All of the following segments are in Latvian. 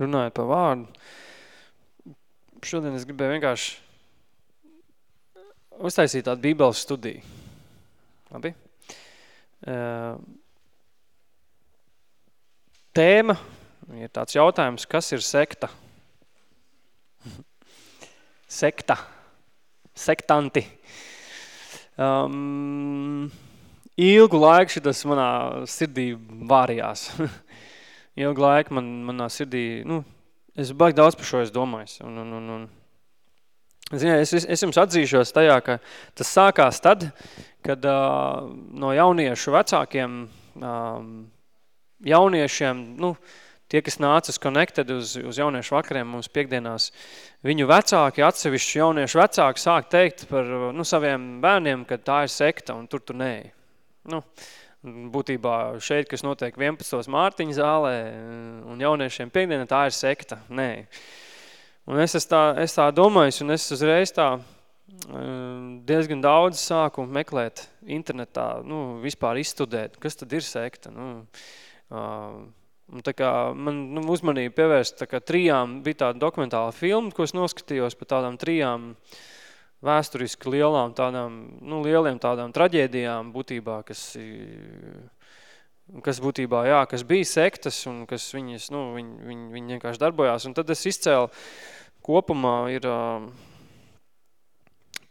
runājot par vārdu, šodien es gribēju vienkārši uztaisīt tādu bībeles studiju. Labi? Tēma ir tāds jautājums, kas ir sekta? Sekta. Sektanti. Um, ilgu laiku šitas manā sirdī vārījās. ilgu laiku man, manā sirdī, nu, es baigi daudz par šo es domāju. Un, un, un, un. Ziniet, es, es, jums atzīšos tajā, ka tas sākās tad, kad uh, no jauniešu vecākiem um, jauniešiem, nu, tie, kas nāca uz Connected uz, uz jauniešu vakariem mums piekdienās, viņu vecāki, atsevišķi jauniešu vecāki sāk teikt par nu, saviem bērniem, ka tā ir sekta un tur tu nē. Nu, būtībā šeit, kas notiek 11. mārtiņa zālē un jauniešiem piekdienā, tā ir sekta. Nē. Un es, es, tā, es tā domāju, un es uzreiz tā diezgan daudz sāku meklēt internetā, nu, vispār izstudēt, kas tad ir sekta. Nu, un tā kā man nu, uzmanība pievērst tā kā trijām, bija tāda dokumentāla filma, ko es noskatījos par tādām trijām uh, vēsturiski lielām tādām, nu, lieliem tādām traģēdijām būtībā, kas, kas būtībā, jā, kas bija sektas un kas viņas, nu, viņi, viņi, viņi vienkārši darbojās. Un tad es izcēlu kopumā ir uh,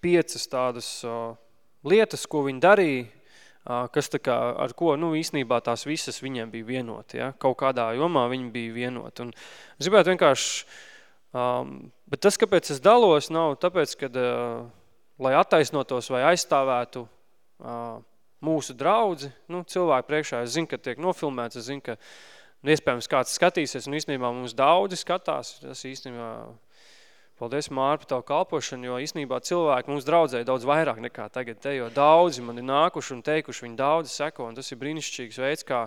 piecas tādas uh, lietas, ko viņi darīja, uh, kas tā kā, ar ko, nu, īstenībā tās visas viņiem bija vienoti, ja? kaut kādā jomā viņi bija vienoti. Un es gribētu vienkārši Um, bet tas, kāpēc es dalos, nav tāpēc, ka, uh, lai attaisnotos vai aizstāvētu uh, mūsu draudzi, nu, cilvēku priekšā, es zinu, ka tiek nofilmēts, es zinu, ka nu, iespējams kāds skatīsies, un īstenībā mums daudzi skatās, tas īstenībā Paldies, Mār, par tavu kalpošanu, jo īstenībā cilvēki mums draudzēja daudz vairāk nekā tagad te, jo daudzi man ir nākuši un teikuši, viņi daudzi seko, un tas ir brīnišķīgs veids, kā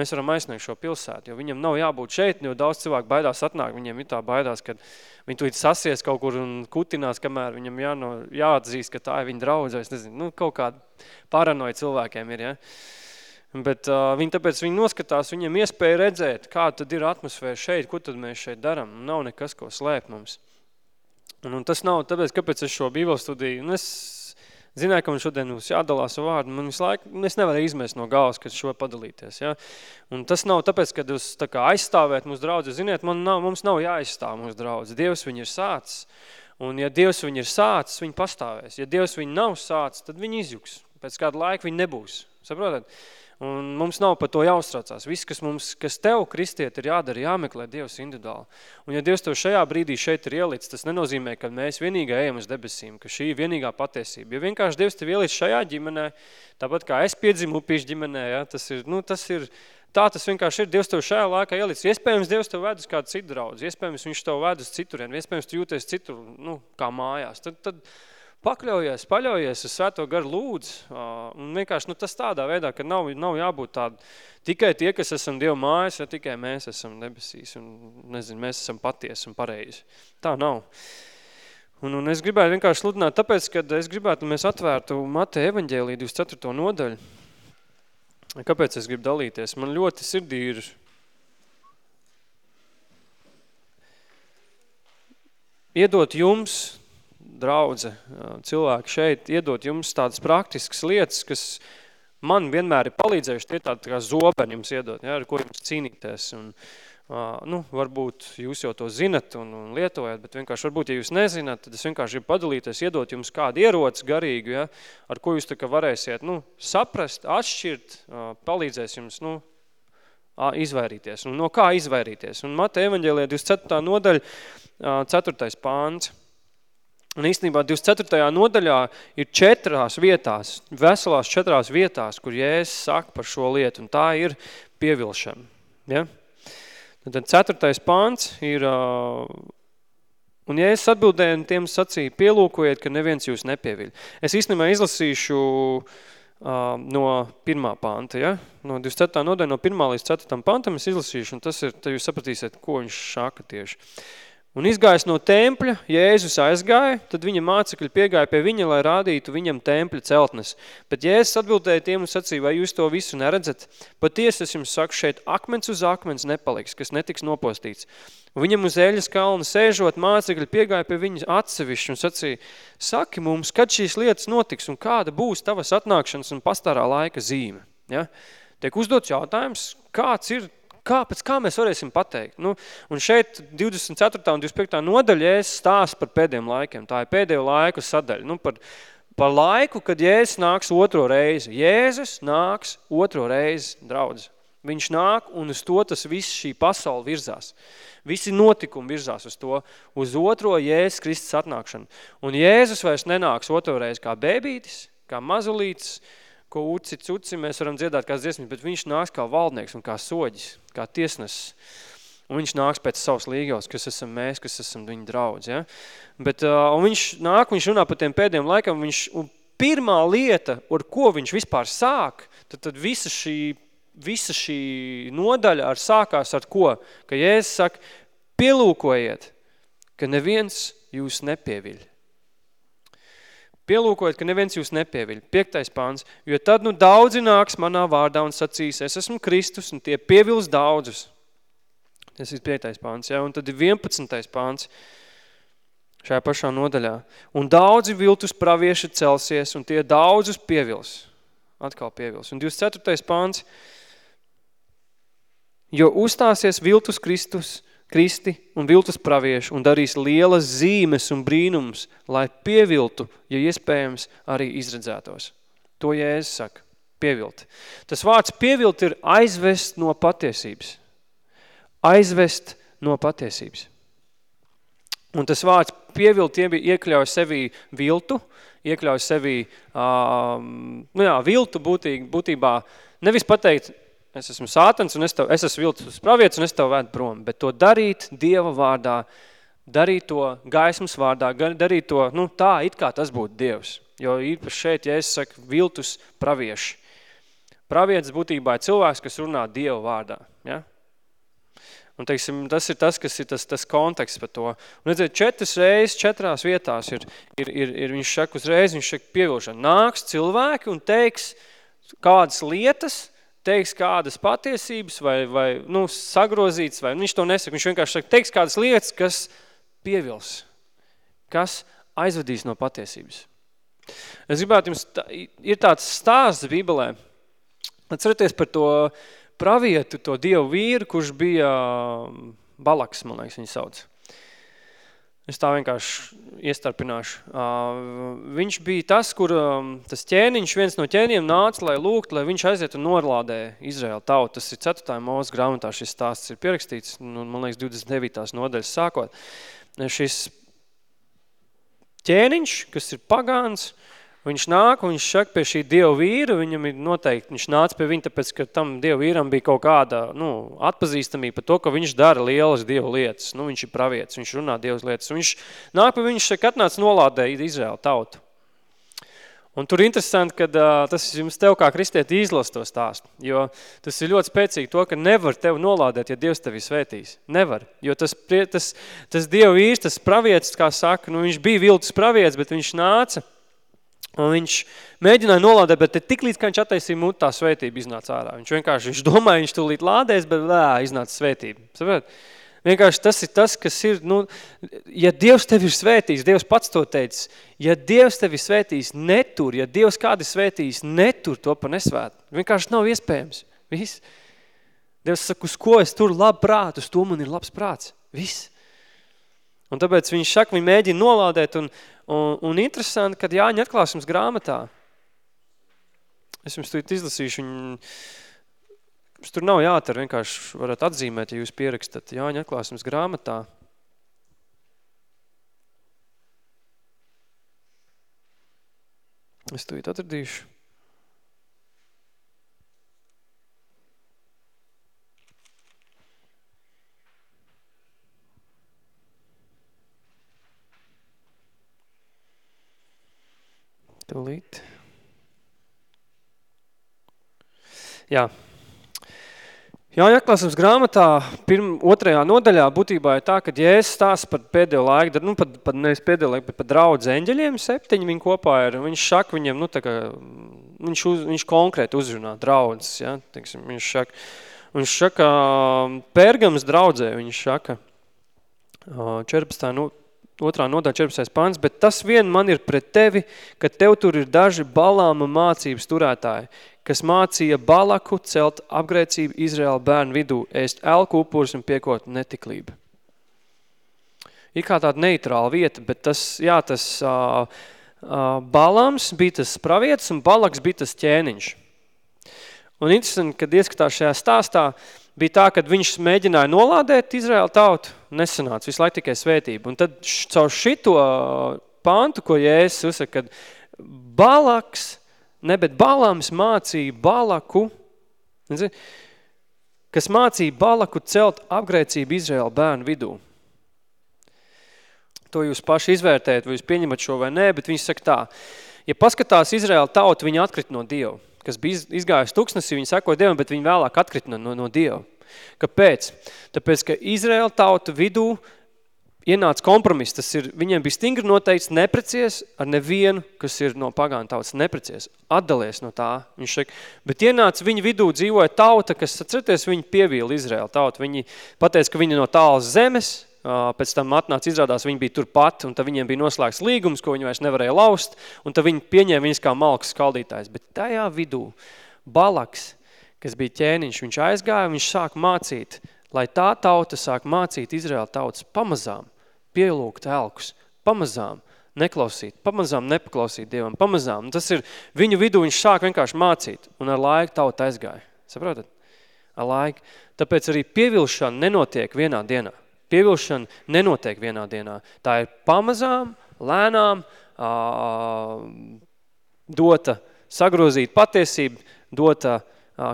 mēs varam aizsniegt šo pilsētu, jo viņam nav jābūt šeit, jo daudz cilvēku baidās atnāk, viņiem ir tā baidās, kad viņi tūlīt sasies kaut kur un kutinās, kamēr viņam jāno, jāatzīst, ka tā ir viņa draudze, es nezinu, nu, kaut kāda paranoja cilvēkiem ir, ja. Bet uh, viņi tāpēc viņi noskatās, viņiem iespēja redzēt, kā tad ir atmosfēra šeit, ko tad mēs šeit daram. Nav nekas, ko slēpt mums. Un, un tas nav tāpēc, kāpēc es šo bībeli studiju, un es zināju, ka man šodien mums jādalās ar vārdu, man visu laiku, es nevaru izmest no galvas, kad šo padalīties, ja? Un tas nav tāpēc, kad jūs tā kā aizstāvēt mūsu draudzi, ziniet, man nav, mums nav jāaizstāv mūsu draudzi, Dievs viņu ir sācis, un ja Dievs viņu ir sācis, viņi pastāvēs, ja Dievs viņu nav sācis, tad viņi izjuks, pēc kāda laika viņi nebūs, saprotat? Un mums nav par to jāuztraucās. Viss, kas, mums, kas tev, kristiet, ir jādara, jāmeklē Dievs individuāli. Un ja Dievs tev šajā brīdī šeit ir ielicis, tas nenozīmē, ka mēs vienīgā ejam uz debesīm, ka šī ir vienīgā patiesība. Ja vienkārši Dievs tev ielicis šajā ģimenē, tāpat kā es piedzimu upīšu ģimenē, ja, tas ir, nu, tas ir, tā tas vienkārši ir. Dievs tev šajā laikā ielicis. Iespējams, Dievs tev ved uz kādu citu draudzi, iespējams, viņš tev ved uz citurien, iespējams, tu jūties citur, nu, kā mājās. Tad, tad, pakļaujies, paļaujies uz svēto garu lūdz, un vienkārši nu, tas tādā veidā, ka nav, nav jābūt tāda, tikai tie, kas esam Dieva mājas, ja tikai mēs esam debesīs, un nezinu, mēs esam patiesi un pareizi. Tā nav. Un, un es gribētu vienkārši sludināt, tāpēc, kad es gribētu, mēs atvērtu Mateja evaņģēlī 24. nodaļu. Kāpēc es gribu dalīties? Man ļoti sirdī ir iedot jums draudze, cilvēki šeit iedot jums tādas praktiskas lietas, kas man vienmēr ir palīdzējuši, tie tādi kā zobeni jums iedot, ja, ar ko jums cīnīties. Un, uh, nu, varbūt jūs jau to zinat un, un lietojat, bet vienkārši varbūt, ja jūs nezināt, tad es vienkārši gribu padalīties, iedot jums kādu ieroci garīgu, ja, ar ko jūs tā kā varēsiet nu, saprast, atšķirt, uh, palīdzēs jums nu, izvairīties. Un no kā izvairīties? Un Mata evaņģēlē 24. nodaļa, 4. pāns. Un īstenībā 24. nodaļā ir četrās vietās, veselās četrās vietās, kur Jēzus saka par šo lietu, un tā ir pievilšana. Ja? Tad ceturtais pāns ir, un Jēzus atbildēja un tiem sacīja, pielūkojiet, ka neviens jūs nepieviļ. Es īstenībā izlasīšu no pirmā panta, ja? no 24. nodaļa, no 1. līdz 4. pantam es izlasīšu, un tas ir, tad jūs sapratīsiet, ko viņš šāka tieši. Un izgājis no tempļa, Jēzus aizgāja, tad viņa mācekļi piegāja pie viņa, lai rādītu viņam tempļa celtnes. Bet Jēzus atbildēja tiem un sacīja, vai jūs to visu neredzat? Patiesi es jums saku, šeit akmens uz akmens nepaliks, kas netiks nopostīts. Un viņam uz eļas kalna sēžot, mācekļi piegāja pie viņas atsevišķi un sacīja, saki mums, kad šīs lietas notiks un kāda būs tavas atnākšanas un pastarā laika zīme. Ja? Tiek uzdots jautājums, kāds ir Kā, pēc kā mēs varēsim pateikt? Nu, un šeit 24. un 25. nodaļa Jēzus stāsta par pēdējiem laikiem. Tā ir pēdējo laiku sadaļa. Nu, par, par laiku, kad Jēzus nāks otro reizi. Jēzus nāks otro reizi, draudz. Viņš nāk un uz to tas viss šī pasaule virzās. Visi notikumi virzās uz to, uz otro Jēzus Kristus atnākšanu. Un Jēzus vairs nenāks otro reizi kā bēbītis, kā mazulītis, ko uci, cuci mēs varam dziedāt kā dziesmas, bet viņš nāks kā valdnieks un kā soģis, kā tiesnesis. Un viņš nāks pēc savas līgavas, kas esam mēs, kas esam viņa draudz. Ja? Bet, uh, un viņš nāk, viņš runā par tiem pēdējiem laikam, viņš, un pirmā lieta, ar ko viņš vispār sāk, tad, tad visa, šī, visa šī nodaļa ar sākās ar ko? Ka Jēzus saka, pielūkojiet, ka neviens jūs nepieviļ. Pielūkojiet, ka neviens jūs nepieviļ. Piektais pāns. Jo tad nu daudzi nāks manā vārdā un sacīs, es esmu Kristus, un tie pievils daudzus. Tas ir piektais pāns, ja? un tad ir vienpadsmitais pāns šajā pašā nodaļā. Un daudzi viltus pravieši celsies, un tie daudzus pievils. Atkal pievils. Un 24. pāns. Jo uzstāsies viltus Kristus, Kristi un viltus pravieši un darīs lielas zīmes un brīnums, lai pieviltu, ja iespējams, arī izredzētos. To Jēzus saka, pievilt. Tas vārds pievilt ir aizvest no patiesības. Aizvest no patiesības. Un tas vārds pievilt iekļauj sevī viltu, iekļauj sevī, um, nu jā, viltu būtī, būtībā, nevis pateikt, es esmu sātans un es, tev, es esmu viltus pravietis un es tev vēdu prom, bet to darīt Dieva vārdā, darīt to gaismas vārdā, darīt to, nu tā, it kā tas būtu Dievs. Jo īpaši šeit, ja es saku viltus pravieši. Pravietis būtībā ir cilvēks, kas runā Dieva vārdā. Ja? Un, teiksim, tas ir tas, kas ir tas, tas konteksts par to. Un, redziet, četras reizes, četrās vietās ir, ir, ir, ir viņš saka uzreiz, viņš saka pievilšana. Nāks cilvēki un teiks kādas lietas, teiks kādas patiesības vai, vai nu, sagrozīts, vai viņš to nesaka. Viņš vienkārši saka, teiks kādas lietas, kas pievils, kas aizvedīs no patiesības. Es gribētu jums, tā, ir tāds stāsts Bībelē. Atcerieties par to pravietu, to dievu vīru, kurš bija Balaks, man liekas, viņu sauc. Es tā vienkārši iestarpināšu. Viņš bija tas, kur tas ķēniņš, viens no ķēniem nāca, lai lūgt, lai viņš aiziet un norlādē Izraēlu tautu. Tas ir 4. mūsu grāmatā šis stāsts ir pierakstīts, nu, man liekas, 29. nodaļas sākot. Šis ķēniņš, kas ir pagāns, uh, Viņš nāk un viņš saka pie šī dieva vīra, viņam ir noteikti, viņš nāca pie viņa, tāpēc, ka tam dieva vīram bija kaut kāda, nu, atpazīstamība par to, ka viņš dara lielas dieva lietas. Nu, viņš ir pravietis, viņš runā dievas lietas. Viņš nāk pie viņa, saka, atnāc nolādē Izraēlu tautu. Un tur interesanti, ka uh, tas jums tev kā kristieti izlas to stāstu, jo tas ir ļoti spēcīgi to, ka nevar tev nolādēt, ja Dievs tevi svētīs. Nevar, jo tas, tas, tas Dieva vīrs, tas pravietis, kā saka, nu viņš bija viltus pravietis, bet viņš nāca Un viņš mēģināja nolādēt, bet tik līdz, kā viņš attaisīja mutu, tā svētība iznāca ārā. Viņš vienkārši, viņš domāja, viņš tūlīt lādēs, bet lē, iznāca svētība. Saprāt? Vienkārši tas ir tas, kas ir, nu, ja Dievs tevi ir svētījis, Dievs pats to teica, ja Dievs tevi svētījis, netur, ja Dievs kādi svētījis, netur to pa nesvētu. Vienkārši nav iespējams. Viss. Dievs saka, uz ko es tur labu prātu, uz to man ir labs prāts. Viss. Un tāpēc viņš saka, viņi mēģina nolādēt, un, un, un interesanti, kad Jāņa atklāsums grāmatā, es jums tūlīt izlasīšu, viņu, tur nav jātar, vienkārši varat atzīmēt, ja jūs pierakstat Jāņa atklāsums grāmatā. Es tūlīt atradīšu. Tūlīt. Jā. Jāņa atklāsums grāmatā pirm, otrajā nodaļā būtībā ir tā, ka Jēzus stāsta par pēdējo laiku, nu pat, pat nevis pēdējo laiku, bet par draudz eņģeļiem, septiņi viņi kopā ir, viņš saka viņiem, nu tā kā, viņš, uz, viņš konkrēti uzrunā draudzes, ja, teiksim, viņš saka, viņš saka, Pērgams draudzē, viņš saka, 14. Nu, otrā nodaļa 14. pants, bet tas vien man ir pret tevi, ka tev tur ir daži balāma mācības turētāji, kas mācīja Balaku celt apgrēcību Izraēla bērnu vidū, ēst elku upurs un piekot netiklību. Ir kā tāda neitrāla vieta, bet tas, jā, tas uh, uh, Balams bija tas pravietis un Balaks bija tas ķēniņš. Un interesanti, kad ieskatās šajā stāstā, bija tā, ka viņš mēģināja nolādēt Izraēlu tautu, nesanāca, visu laiku tikai svētību. Un tad caur šito pantu, ko Jēzus uzsaka, kad Balaks – Ne, bet Balams mācīja Balaku, kas mācīja Balaku celt apgrēcību Izraēla bērnu vidū. To jūs paši izvērtējat, vai jūs pieņemat šo vai nē, bet viņš saka tā, ja paskatās Izraēla tauta, viņa atkrit no Dieva, kas bija izgājis tuksnesī, viņi sekoja Dievam, bet viņi vēlāk atkrit no, no, no Dieva. Kāpēc? Tāpēc, ka Izraēla tauta vidū ienāca kompromiss, tas ir, viņiem bija stingri noteikts neprecies ar nevienu, kas ir no pagāna tautas, neprecies, atdalies no tā, viņš saka, bet ienāca viņa vidū dzīvoja tauta, kas, atcerieties, viņi pievīla Izraēlu tautu, viņi pateica, ka viņi no tālas zemes, pēc tam atnāca izrādās, viņi bija turpat, un tad viņiem bija noslēgts līgums, ko viņi vairs nevarēja laust, un tad viņi pieņēma viņas kā malkas skaldītājs, bet tajā vidū Balaks, kas bija ķēniņš, viņš aizgāja, viņš sāk mācīt, lai tā tauta sāk mācīt Izraēla tautas pamazām, pielūgt elkus, pamazām neklausīt, pamazām nepaklausīt Dievam, pamazām. Un tas ir viņu vidū, viņš sāk vienkārši mācīt, un ar laiku tauta aizgāja. Saprotat? Ar laiku. Tāpēc arī pievilšana nenotiek vienā dienā. Pievilšana nenotiek vienā dienā. Tā ir pamazām, lēnām, dota sagrozīt patiesību, dota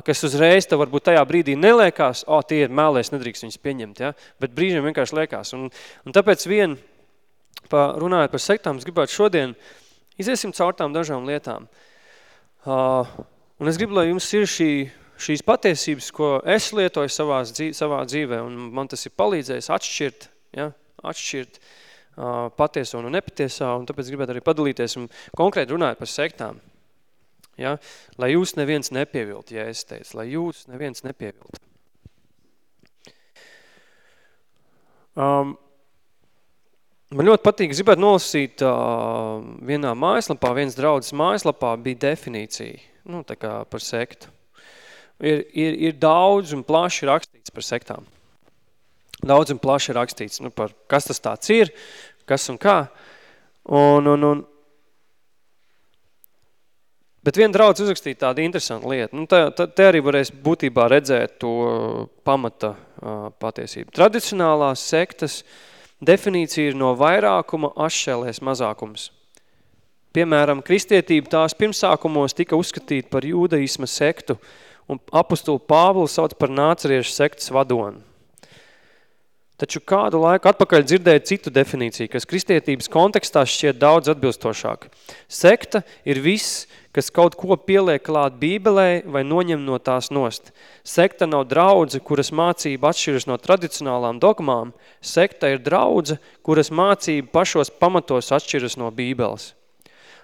kas uzreiz tev varbūt tajā brīdī neliekās, o, tie ir mēlēs, nedrīkst viņus pieņemt, ja? bet brīžiem vienkārši liekās. Un, un tāpēc vien, pa, runājot par sektām, es gribētu šodien iziesim caur tām dažām lietām. Uh, un es gribu, lai jums ir šī, šīs patiesības, ko es lietoju savā, savā dzīvē, un man tas ir palīdzējis atšķirt, ja? atšķirt uh, patieso un nepatiesā, un tāpēc gribētu arī padalīties un konkrēti runāt par sektām. Ja? Lai jūs neviens nepievilt, ja es teicu, lai jūs neviens nepievilt. Um, man ļoti patīk, gribētu nolasīt uh, vienā mājaslapā, viens draudzes mājaslapā bija definīcija, nu, tā kā par sektu. Ir, ir, ir daudz un plaši rakstīts par sektām. Daudz un plaši rakstīts, nu, par kas tas tāds ir, kas un kā. Un, un, un, Bet viena draudz uzrakstīja tādu interesantu lietu. Nu, te, te arī varēs būtībā redzēt to pamata uh, patiesību. Tradicionālās sektas definīcija ir no vairākuma atšķēlēs mazākums. Piemēram, kristietība tās pirmsākumos tika uzskatīta par jūdaisma sektu, un apustulu Pāvulu sauc par nāceriešu sektas vadonu. Taču kādu laiku atpakaļ dzirdēju citu definīciju, kas kristietības kontekstā šķiet daudz atbilstošāk. Sekta ir viss, kas kaut ko pieliek klāt bībelē vai noņem no tās nost. Sekta nav draudze, kuras mācība atšķiras no tradicionālām dogmām. Sekta ir draudze, kuras mācība pašos pamatos atšķiras no bībeles.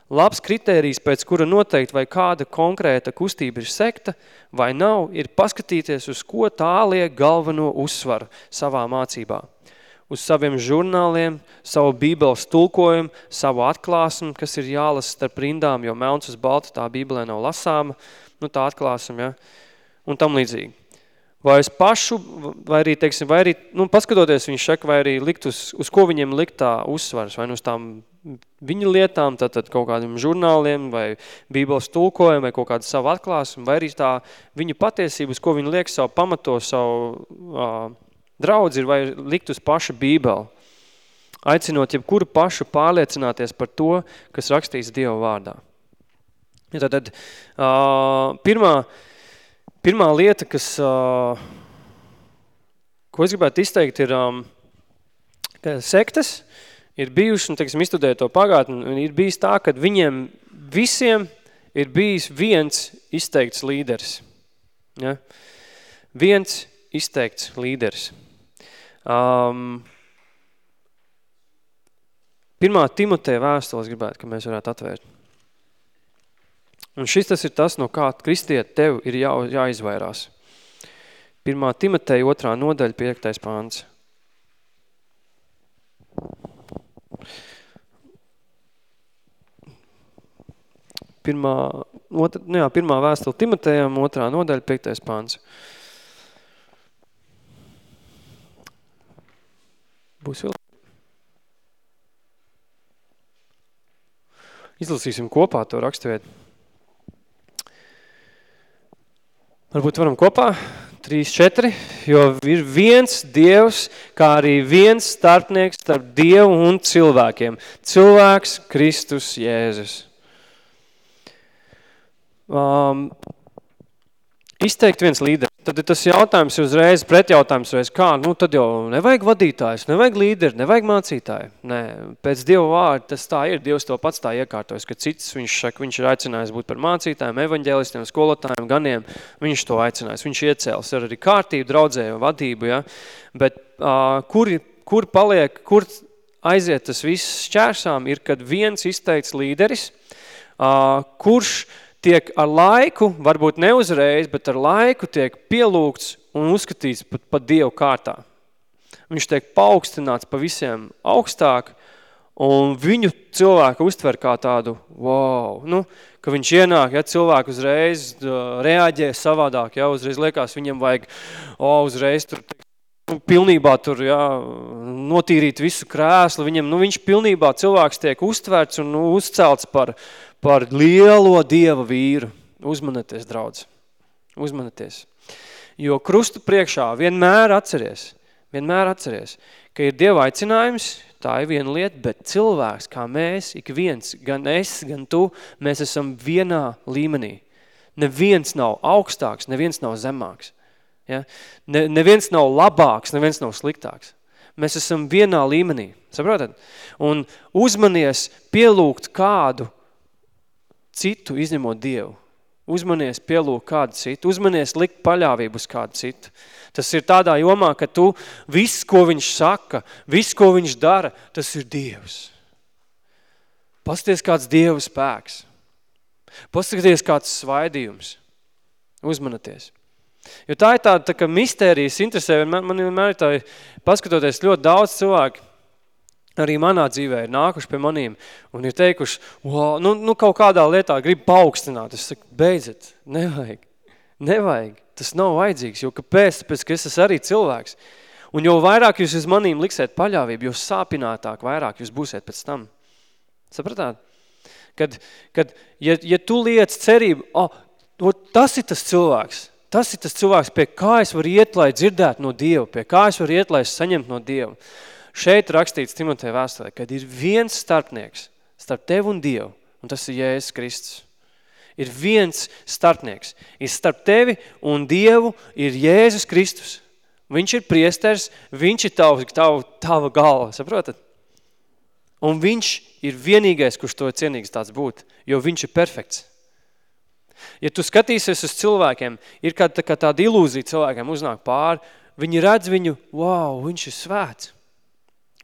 Labs kritērijs, pēc kura noteikt, vai kāda konkrēta kustība ir sekta vai nav, ir paskatīties, uz ko tā liek galveno uzsvaru savā mācībā. Uz saviem žurnāliem, savu bībeles tulkojumu, savu atklāsmu, kas ir jālas starp rindām, jo melns uz balta tā bībelē nav lasāma, nu tā atklāsam, ja, un tam līdzīgi. Vai uz pašu, vai arī, teiksim, vai arī, nu, paskatoties viņš saka, vai arī likt uz, uz ko viņiem likt tā uzsvars, vai nu uz tām viņa lietām, tātad kaut kādiem žurnāliem vai bībeles tulkojumiem vai kaut kādu savu atklāsumu, vai arī tā viņa patiesību, uz ko viņa liek savu pamato, savu uh, draudzi ir vai likt uz paša bībeli. Aicinot jebkuru pašu pārliecināties par to, kas rakstīts Dieva vārdā. Ja tātad uh, pirmā, pirmā lieta, kas, uh, ko es gribētu izteikt, ir um, sektas, ir bijuši, un, teiksim, izstudēja to pagātni, un ir bijis tā, ka viņiem visiem ir bijis viens izteikts līderis. Ja? viens izteikts līderis. Um, pirmā Timoteja vēstules gribētu, ka mēs varētu atvērt. Un šis tas ir tas, no kā kristiet tev ir jā, jāizvairās. Pirmā Timoteja otrā nodaļa, piektais pāns. Pirmā, otra, nu jā, pirmā vēstule Timotejam, otrā nodaļa, piektais pāns. Būs vēl? Izlasīsim kopā to raksturvietu. Varbūt varam kopā? 3, 4, jo ir viens Dievs, kā arī viens starpnieks starp Dievu un cilvēkiem. Cilvēks Kristus Jēzus. Um, izteikt viens līderis. Tad ir tas jautājums uzreiz, pretjautājums uzreiz, kā, nu tad jau nevajag vadītājs, nevajag līderi, nevajag mācītāju. Nē, pēc Dieva vārda tas tā ir, Dievs to pats tā iekārtojas, ka cits viņš saka, viņš ir aicinājis būt par mācītājiem, evaņģēlistiem, skolotājiem, ganiem, viņš to aicinājis, viņš iecēls ar arī kārtību, draudzēju, vadību, ja? bet uh, kur, kur paliek, kur aiziet tas viss šķērsām, ir, kad viens izteikts līderis, uh, kurš tiek ar laiku, varbūt neuzreiz, bet ar laiku tiek pielūgts un uzskatīts pat, pat Dievu kārtā. Viņš tiek paaugstināts pa visiem augstāk, un viņu cilvēku uztver kā tādu, wow, nu, ka viņš ienāk, ja cilvēku uzreiz uh, reaģē savādāk, ja uzreiz liekas, viņam vajag, o, uzreiz tur nu, pilnībā tur, jā, notīrīt visu krēslu, viņam, nu, viņš pilnībā cilvēks tiek uztverts un nu, uzcelts par, par lielo Dieva vīru. Uzmanieties, draudz. Uzmanieties. Jo krustu priekšā vienmēr atceries, vienmēr atceries, ka ir Dieva aicinājums, tā ir viena lieta, bet cilvēks, kā mēs, ik viens, gan es, gan tu, mēs esam vienā līmenī. Neviens nav augstāks, neviens nav zemāks. Ja? Ne, neviens nav labāks, neviens nav sliktāks. Mēs esam vienā līmenī, saprotat? Un uzmanies pielūgt kādu citu, izņemot Dievu. Uzmanies pielūgt kādu citu, uzmanies likt paļāvību uz kādu citu. Tas ir tādā jomā, ka tu viss, ko viņš saka, viss, ko viņš dara, tas ir Dievs. Pasties kāds Dieva spēks. Paskaties kāds svaidījums. Uzmanaties. Jo tā ir tāda tā kā mistērijas interesē, man, man vienmēr tā, paskatoties ļoti daudz cilvēku, arī manā dzīvē ir nākuši pie manīm un ir teikuši, wow, nu, nu kaut kādā lietā grib paaugstināt. Es saku, beidzat, nevajag, nevajag, tas nav vajadzīgs, jo kāpēc, tāpēc, ka es esmu arī cilvēks. Un jo vairāk jūs uz manīm liksiet paļāvību, jo sāpinātāk vairāk jūs būsiet pēc tam. Sapratāt? Kad, kad ja, ja tu liec cerību, oh, tas ir tas cilvēks, Tas ir tas cilvēks, pie kā es varu iet, lai dzirdētu no Dieva, pie kā es varu iet, lai es saņemtu no Dieva. Šeit rakstīts Timotē vēstulē, kad ir viens starpnieks starp tevi un Dievu, un tas ir Jēzus Kristus. Ir viens starpnieks. Ir starp tevi un Dievu ir Jēzus Kristus. Viņš ir priesters, viņš ir tava, tava, tava galva, saprotat? Un viņš ir vienīgais, kurš to cienīgs tāds būt, jo viņš ir perfekts. Ja tu skatīsies uz cilvēkiem, ir kā, tā, kā tāda ilūzija cilvēkiem uznāk pāri, viņi redz viņu, wow, viņš ir svēts.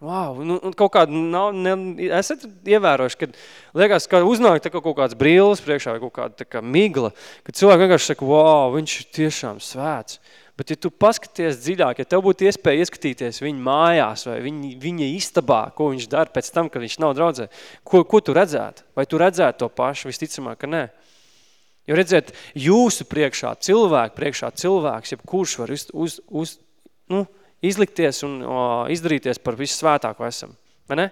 Wow, nu, kaut kāda nav, ne, esat ievērojuši, kad liekas, ka uznāk tā kaut kāds brīlis priekšā vai kaut kāda tā kā migla, kad cilvēki vienkārši saka, wow, viņš ir tiešām svēts. Bet ja tu paskaties dziļāk, ja tev būtu iespēja ieskatīties viņa mājās vai viņa, viņa istabā, ko viņš dara pēc tam, kad viņš nav draudzē, ko, ko tu redzētu? Vai tu redzētu to pašu? Visticamāk, ka nē. Jo redziet, jūsu priekšā, cilvēku priekšā cilvēks, jeb kurš var uz, uz, uz, nu, izlikties un o, izdarīties par visu svētāko esam. Vai ne?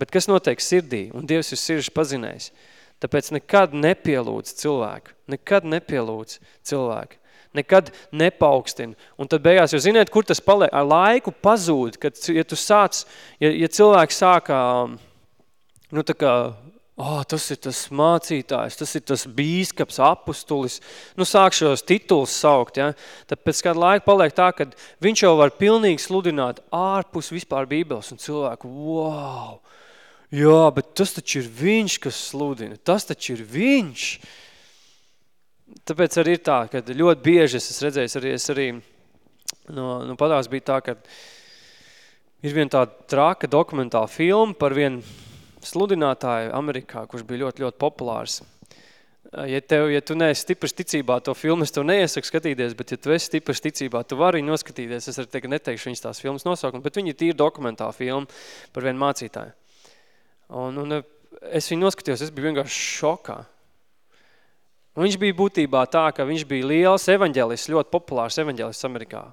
Bet kas notiek sirdī? Un Dievs ir sirds pazinējis. Tāpēc nekad nepielūdz cilvēku. Nekad nepielūdz cilvēku. Nekad nepaukstina. Un tad beigās, jo ziniet, kur tas paliek? Ar laiku pazūd, kad, ja tu sāc, ja, ja cilvēks sākā, nu tā kā oh, tas ir tas mācītājs, tas ir tas bīskaps, apustulis, nu sāk šos tituls saukt, ja? tad pēc kāda laika paliek tā, ka viņš jau var pilnīgi sludināt ārpus vispār bībeles un cilvēku, wow, jā, bet tas taču ir viņš, kas sludina, tas taču ir viņš. tāpēc arī ir tā, ka ļoti bieži es esmu redzējis arī, es arī no, no padās bija tā, ka ir viena tāda traka dokumentāla filma par vienu sludinātāju Amerikā, kurš bija ļoti, ļoti populārs. Ja, tev, ja tu neesi stiprs ticībā, to filmu es tev neiesaku skatīties, bet ja tu esi stiprs ticībā, tu vari noskatīties. Es arī teikt, neteikšu viņas tās filmas nosaukumu, bet viņi ir tīri dokumentāla filma par vienu mācītāju. Un, un es viņu noskatījos, es biju vienkārši šokā. Un viņš bija būtībā tā, ka viņš bija liels evaņģēlis, ļoti populārs evaņģēlis Amerikā.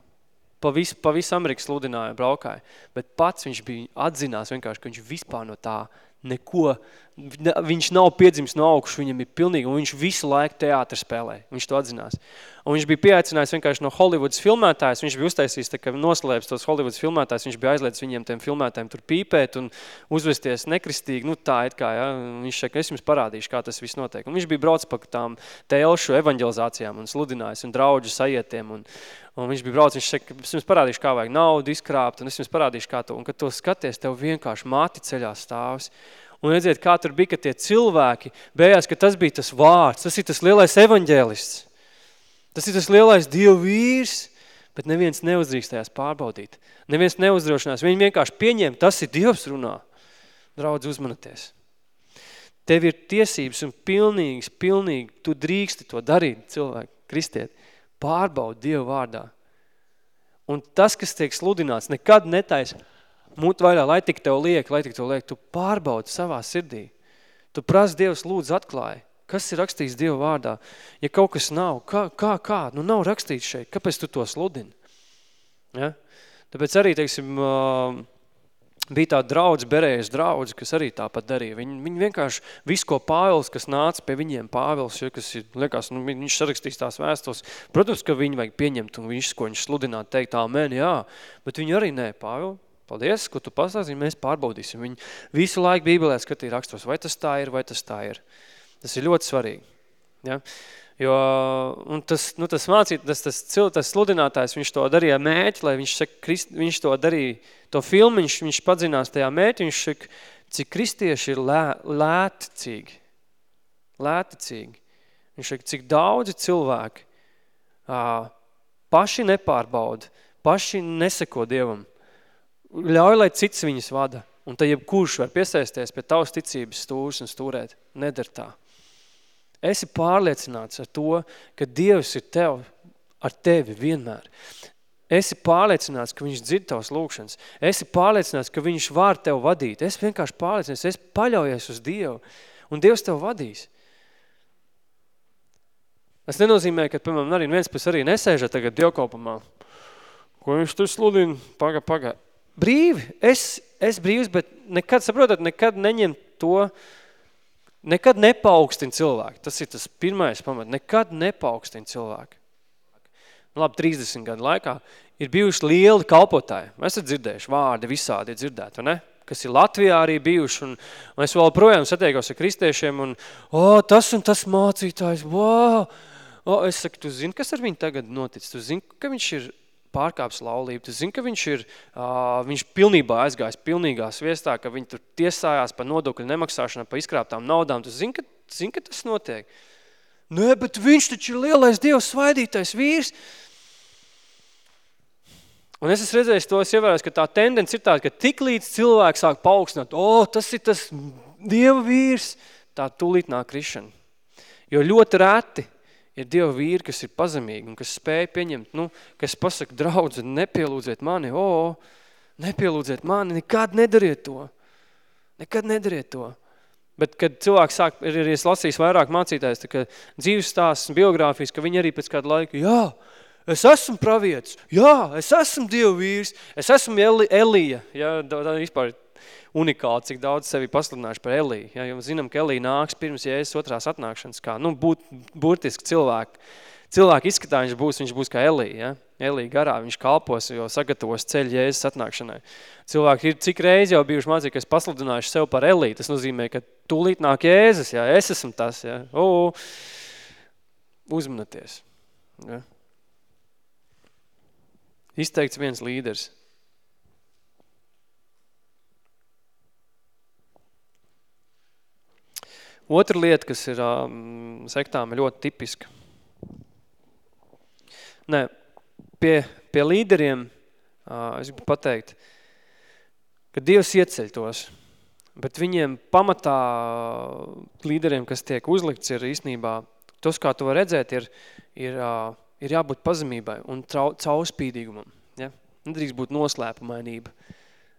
Pa visu, pa visu Ameriku sludināja, braukāja. Bet pats viņš bija atzinās vienkārši, ka viņš vispār no tā neko, viņš nav piedzimis no augšu, viņam ir pilnīgi, un viņš visu laiku teātri spēlē, viņš to atzinās. Un viņš bija pieaicinājis vienkārši no Hollywoods filmētājs, viņš bija uztaisījis, tā, ka noslēps tos Hollywoods filmētājs, viņš bija aizliedz viņiem tiem filmētājiem tur pīpēt un uzvesties nekristīgi, nu tā it kā, ja, viņš šeit, es jums parādīšu, kā tas viss notiek. Un viņš bija brauc pa tām telšu evaņģelizācijām un sludinājis un draudžu sajietiem un, Un viņš bija brauc, viņš saka, es jums parādīšu, kā vajag naudu izkrāpt, un es jums parādīšu, kā to. Un kad to skaties, tev vienkārši māti ceļā stāvs. Un redziet, kā tur bija, ka tie cilvēki bējās, ka tas bija tas vārds, tas ir tas lielais evaņģēlists. Tas ir tas lielais Dievu vīrs, bet neviens neuzdrīkstējās pārbaudīt. Neviens neuzdrošinās. Viņi vienkārši pieņēma, tas ir Dievs runā. Draudz uzmanaties. Tev ir tiesības un pilnīgs, pilnīgi, tu drīksti to darīt, cilvēki, kristieti. Pārbaudi Dievu vārdā. Un tas, kas tiek sludināts, nekad netaisa mut vaļā, lai tik tev liek, lai tik tev liek, tu pārbaudi savā sirdī. Tu prasi Dievs lūdzu atklāji. Kas ir rakstīts Dieva vārdā? Ja kaut kas nav, kā, kā, kā? Nu nav rakstīts šeit. Kāpēc tu to sludini? Ja? Tāpēc arī, teiksim, bija tā draudz, berējas draudz, kas arī tāpat darīja. Viņi, viņi vienkārši visu, ko Pāvils, kas nāca pie viņiem, Pāvils, ja, kas ir, liekas, nu, viņš sarakstīs tās vēstules, protams, ka viņi vajag pieņemt un viņš, ko viņš sludināt, teikt, amen, jā, bet viņi arī nē, Pāvil, paldies, ko tu pastāstīji, mēs pārbaudīsim. Viņi visu laiku bībelē skatīja rakstos, vai tas tā ir, vai tas tā ir. Tas ir ļoti svarīgi. Ja? Jo, un tas, nu, tas mācīt, tas, tas, tas sludinātājs, viņš to darīja mēķi, lai viņš, saka, krist, viņš to darīja, to filmu, viņš, viņš padzinās tajā mēķi, viņš saka, cik kristieši ir lē, lēticīgi. Lēticīgi. Viņš saka, cik daudzi cilvēki ā, paši nepārbauda, paši neseko Dievam. Ļauj, lai cits viņus vada. Un tad jebkurš var piesaisties pie tavas ticības stūrs un stūrēt. Nedar tā. Esi pārliecināts ar to, ka Dievs ir tev, ar tevi vienmēr. Esi pārliecināts, ka viņš dzird tavas lūkšanas. Esi pārliecināts, ka viņš var tev vadīt. Es vienkārši pārliecināts, es paļaujies uz Dievu, un Dievs tev vadīs. Tas nenozīmē, ka, piemēram, arī viens pēc arī nesēža tagad dievkalpamā. Ko viņš tur sludina? Paga, paga. Brīvi. Es, es brīvs, bet nekad, saprotat, nekad neņem to, Nekad nepaukstina cilvēku. Tas ir tas pirmais pamat. Nekad nepaukstina cilvēku. Labi, 30 gadu laikā ir bijuši lieli kalpotāji. Esat dzirdējuši vārdi visādi dzirdēt, vai ne? Kas ir Latvijā arī bijuši. Un, un es vēl projām satiekos ar kristiešiem un, o, oh, tas un tas mācītājs, wow! O, es saku, tu zini, kas ar viņu tagad notic? Tu zini, ka viņš ir pārkāps laulību. Tu zini, ka viņš ir, uh, viņš pilnībā aizgājis pilnīgā sviestā, ka viņi tur tiesājās par nodokļu nemaksāšanu, par izkrāptām naudām. Tu zini, ka, zini, ka tas notiek. Nē, bet viņš taču ir lielais Dievs svaidītais vīrs. Un es esmu redzējis to, es ievērojos, ka tā tendence ir tāda, ka tik līdz cilvēks sāk paaugstināt, o, oh, tas ir tas Dieva vīrs, tā tūlīt nāk krišana. Jo ļoti reti ir Dieva vīri, kas ir pazemīgi un kas spēj pieņemt, nu, kas pasaka, draudze, nepielūdziet mani, o, nepielūdziet mani, nekad nedariet to. Nekad nedariet to. Bet, kad cilvēks sāk, ir arī lasījis vairāk mācītājs, tā, ka dzīves stāsts un biogrāfijas, ka viņi arī pēc kādu laiku, jā, es esmu pravietis, jā, es esmu Dieva vīrs, es esmu Eli, Elija, jā, tā vispār unikāli, cik daudz sevi pasludinājuši par Eliju. Ja, jo zinām, ka Elija nāks pirms Jēzus otrās atnākšanas, kā, nu, būt, burtiski cilvēki. Cilvēki izskatā viņš būs, viņš būs kā Elija, ja? Elija garā, viņš kalpos, jo sagatavos ceļu Jēzus atnākšanai. Cilvēki ir cik reizi jau bijuši mācīgi, kas pasludinājuši sev par Eliju. Tas nozīmē, ka tūlīt nāk Jēzus, ja? es esmu tas, ja? O, uzmanieties. Ja? Izteikts viens līderis. Otra lieta, kas ir um, sektām ļoti tipiska, Nē, pie, pie līderiem es gribu pateikt, ka Dievs ieceļ tos, bet viņiem pamatā līderiem, kas tiek uzlikts, ir īstenībā, tos, kā var redzēt, ir, ir, ir jābūt pazemībai un caurspīdīgumam. Ja? Nedrīkst būt noslēpumainība.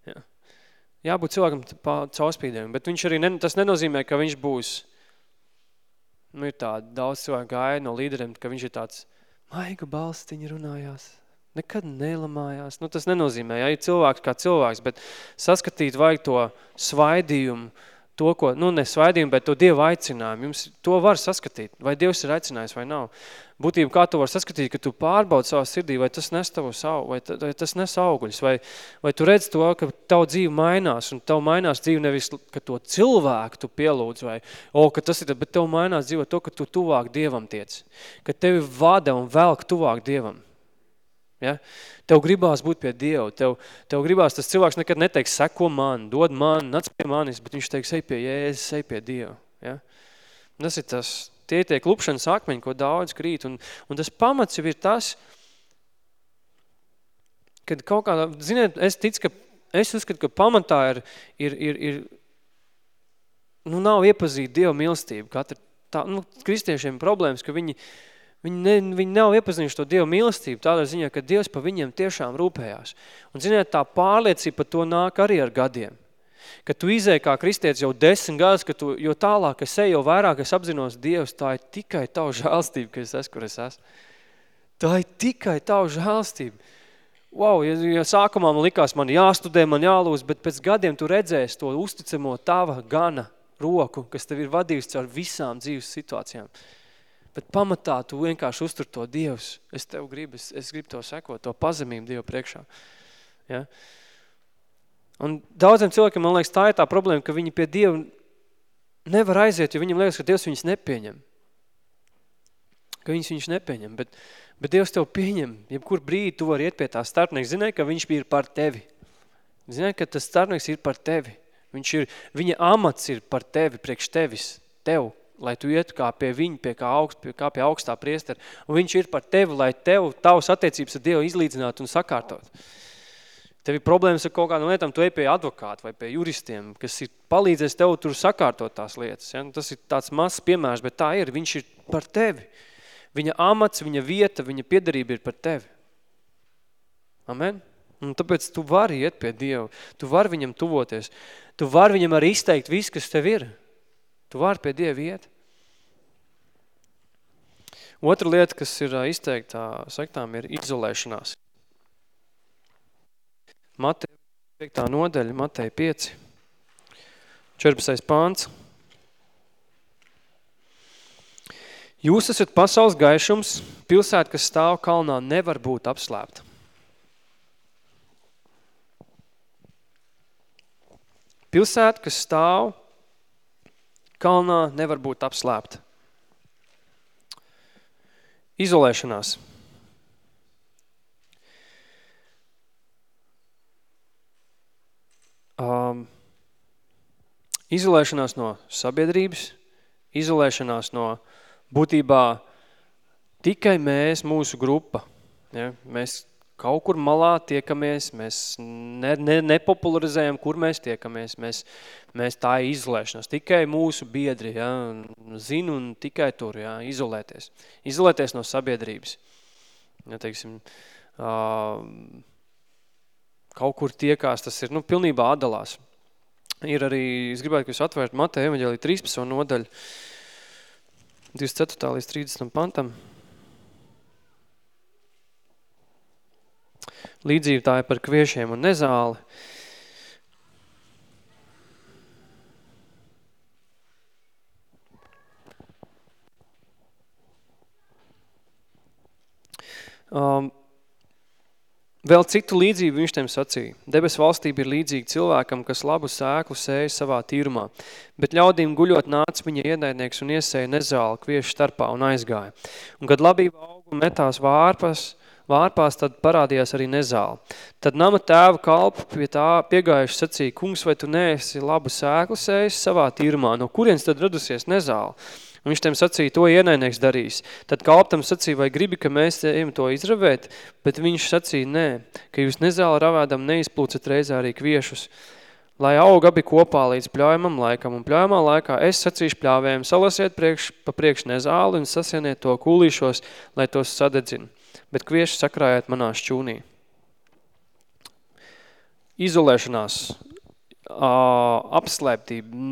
Ja? Jābūt cilvēkam caurspīdīgumam, bet viņš arī, ne, tas nenozīmē, ka viņš būs, nu ir tā, daudz cilvēku gāja no līderiem, ka viņš ir tāds, maiga balstiņa runājās, nekad nelamājās. Nu, tas nenozīmē, ja ir cilvēks kā cilvēks, bet saskatīt vajag to svaidījumu, to, ko, nu, ne svaidījumu, bet to Dievu aicinājumu. Jums to var saskatīt, vai Dievs ir aicinājis vai nav. Būtība, kā tu var saskatīt, ka tu pārbaudi savā sirdī, vai tas nes tavu savu, vai, vai tas nes auguļus, vai, vai tu redz to, ka tavu dzīve mainās, un tavu mainās dzīve nevis, ka to cilvēku tu pielūdz, vai, o, ka tas ir, bet tev mainās dzīve to, ka tu tuvāk Dievam tiec, ka tevi vada un velk tuvāk Dievam. Ja? Tev gribās būt pie Dieva, tev, tev gribās, tas cilvēks nekad neteiks, seko man, dod man, nāc pie manis, bet viņš teiks, ej pie Jēzus, ej pie Dieva. Ja? Tas ir tas, tie tie klupšanas akmeņi, ko daudz krīt, un, un tas pamats jau ir tas, kad kaut kādā, ziniet, es ticu, ka, es uzskatu, ka pamatā ir, ir, ir, ir nu, nav iepazīt Dieva mīlestību. Katra, tā, nu, kristiešiem problēmas, ka viņi, uh, Viņi, ne, viņi nav iepazinuši to Dievu mīlestību tādā ziņā, ka Dievs pa viņiem tiešām rūpējās. Un ziniet, tā pārliecība par to nāk arī ar gadiem. Kad tu izēji kā kristietis jau desmit gadus, ka tu, jo tālāk es eju, jo vairāk es apzinos Dievs, tā ir tikai tavu žēlstība, ka es esmu, kur es esmu. Tā ir tikai tavu žēlstība. Wow, ja, ja sākumā man likās, man jāstudē, man jālūs, bet pēc gadiem tu redzēsi to uzticamo tava gana roku, kas tev ir vadījusi ar visām dzīves situācijām. Bet pamatā tu vienkārši uztur to Dievs. Es tev gribu, es, es gribu to sekot, to pazemību Dievu priekšā. Ja? Un daudziem cilvēkiem, man liekas, tā ir tā problēma, ka viņi pie Dieva nevar aiziet, jo viņam liekas, ka Dievs viņus nepieņem. Ka viņus viņš nepieņem, bet, bet Dievs tev pieņem. Jebkur brīdi tu vari iet pie tā starpnieka. Zināji, ka viņš ir par tevi. Zināji, ka tas starpnieks ir par tevi. Viņš ir, viņa amats ir par tevi, priekš tevis, tev lai tu iet kā pie viņa, pie kā, augst, pie, kā pie augstā priestera. Un viņš ir par tevi, lai tev, tavas attiecības ar Dievu izlīdzinātu un sakārtot. Tev ir problēmas ar kaut kādām lietām, tu ej pie advokāta vai pie juristiem, kas ir palīdzēs tev tur sakārtot tās lietas. Ja? Tas ir tāds mazs piemērs, bet tā ir, viņš ir par tevi. Viņa amats, viņa vieta, viņa piedarība ir par tevi. Amen? Un tāpēc tu vari iet pie Dieva, tu vari viņam tuvoties, tu vari viņam arī izteikt visu, kas tev ir. Tu vari pie Dieva iet. Otra lieta, kas ir izteiktā sektām, ir izolēšanās. Mateja 5. nodaļa, Mateja 5, 14. pāns. Jūs esat pasaules gaišums, pilsēta, kas stāv kalnā, nevar būt apslēpta. Pilsēta, kas stāv kalnā, nevar būt apslēpta. Izolēšanās. Um, izolēšanās no sabiedrības, izolēšanās no būtībā tikai mēs, mūsu grupa. Ja? Mēs kaut kur malā tiekamies, mēs ne, ne, nepopularizējam, kur mēs tiekamies, mēs, mēs tā ir izolēšanās. Tikai mūsu biedri ja, zina un tikai tur ja, izolēties. Izolēties no sabiedrības. Ja, teiksim, uh, kaut kur tiekās, tas ir nu, pilnībā atdalās. Ir arī, es gribētu, ka jūs atvērtu Mateja evaņģēlī 13. nodaļu, 24. līdz 30. pantam. Līdzība tā ir par kviešiem un nezāli. Um, vēl citu līdzību viņš tiem sacīja. Debes valstība ir līdzīga cilvēkam, kas labu sēklu sēja savā tīrumā, bet ļaudīm guļot nāca viņa ienaidnieks un iesēja nezāli kviešu starpā un aizgāja. Un kad labība auga un metās vārpas, vārpās, tad parādījās arī nezāli. Tad nama tēva kalpa pie tā piegājuši sacīja, kungs, vai tu neesi labu sēklu sējis savā tīrumā? No kurienes tad radusies nezāli? Un viņš tiem sacīja, to ienainieks darīs. Tad kalptam sacīja, vai gribi, ka mēs ejam to izravēt? Bet viņš sacīja, nē, ka jūs nezāli ravēdam neizplūcat reizē arī kviešus. Lai aug abi kopā līdz pļaujamam laikam, un pļaujamā laikā es sacīšu pļāvējiem, salasiet priekš, pa priekš nezāli un sasieniet to kūlīšos, lai tos sadedzina. Bet kvieši sakrājiet manā šķūnī. Izolēšanās, apslēptība,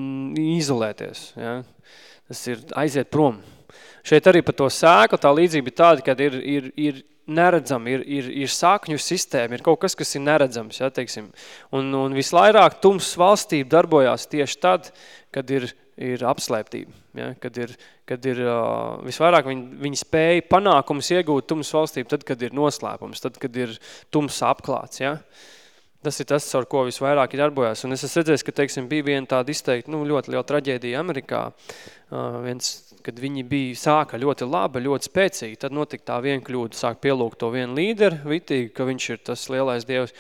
izolēties. Ja? Tas ir aiziet prom. Šeit arī par to sēku tā līdzība ir tāda, kad ir, ir, ir neredzama, ir, ir, ir sākņu sistēma, ir kaut kas, kas ir neredzams, ja, teiksim. Un, un vislairāk tums valstība darbojās tieši tad, kad ir, ir apslēptība, ja, kad ir, kad ir uh, visvairāk viņi, viņi spēja panākumus iegūt tums valstību tad, kad ir noslēpums, tad, kad ir tums apklāts, ja. Tas ir tas, ar ko visvairāk ir darbojās. Un es esmu redzējis, ka, teiksim, bija viena tāda izteikti, nu, ļoti liela traģēdija Amerikā. Uh, viens, kad viņi bija sāka ļoti laba, ļoti spēcīgi, tad notika tā viena kļūda, sāk pielūgt to vienu līderi, vitīgi, ka viņš ir tas lielais dievs,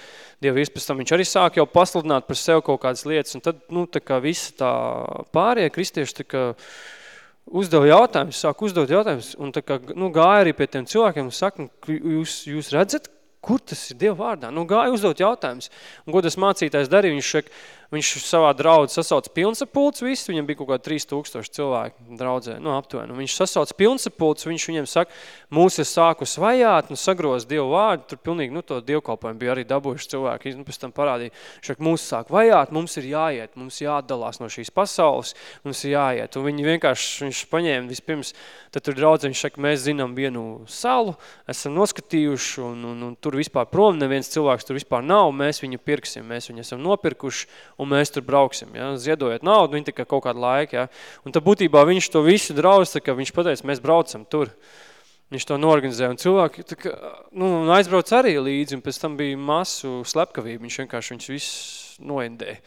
dievu virs, pēc tam viņš arī sāk jau pasludināt par sev kaut kādas lietas, un tad, nu, tā kā visa tā pārējie kristieši, tā kā uzdeva jautājumus, sāk uzdot jautājumus, un tā kā, nu, gāja arī pie tiem cilvēkiem un saka, jūs, jūs redzat, kur tas ir Dieva vārdā? Nu, gāja uzdot jautājumus. Un ko tas mācītājs darīja? Viņš saka, Viņš savā draudz sasauc pilnsapulcs viss, viņam bija kaut kā 3000 cilvēki draudzē, nu aptuveni. Viņš sasauc pilnsapulcs, viņš viņiem saka, mūs ir sākus vajāt, nu sagroz Dievu vārdu, tur pilnīgi, nu to dievkalpojumu bija arī dabūjuši cilvēki, nu pēc tam parādīja, šak mūs sāk vajāt, mums ir jāiet, mums jāatdalās no šīs pasaules, mums ir jāiet. Un viņi vienkārši, viņš paņēma vispirms, tad tur draudz, viņš saka, mēs zinām vienu salu, esam noskatījuši un, un, un tur vispār prom, neviens cilvēks tur vispār nav, mēs viņu pirksim, mēs viņu esam nopirkuši un mēs tur brauksim, ja, ziedojiet naudu, viņi tikai kaut kādu laiku, ja. Un tad būtībā viņš to visu draudz, ka viņš pateica, mēs braucam tur. Viņš to norganizēja, un cilvēki tā kā, nu, aizbrauc arī līdzi, un pēc tam bija masu slepkavība, viņš vienkārši viņš viss noindēja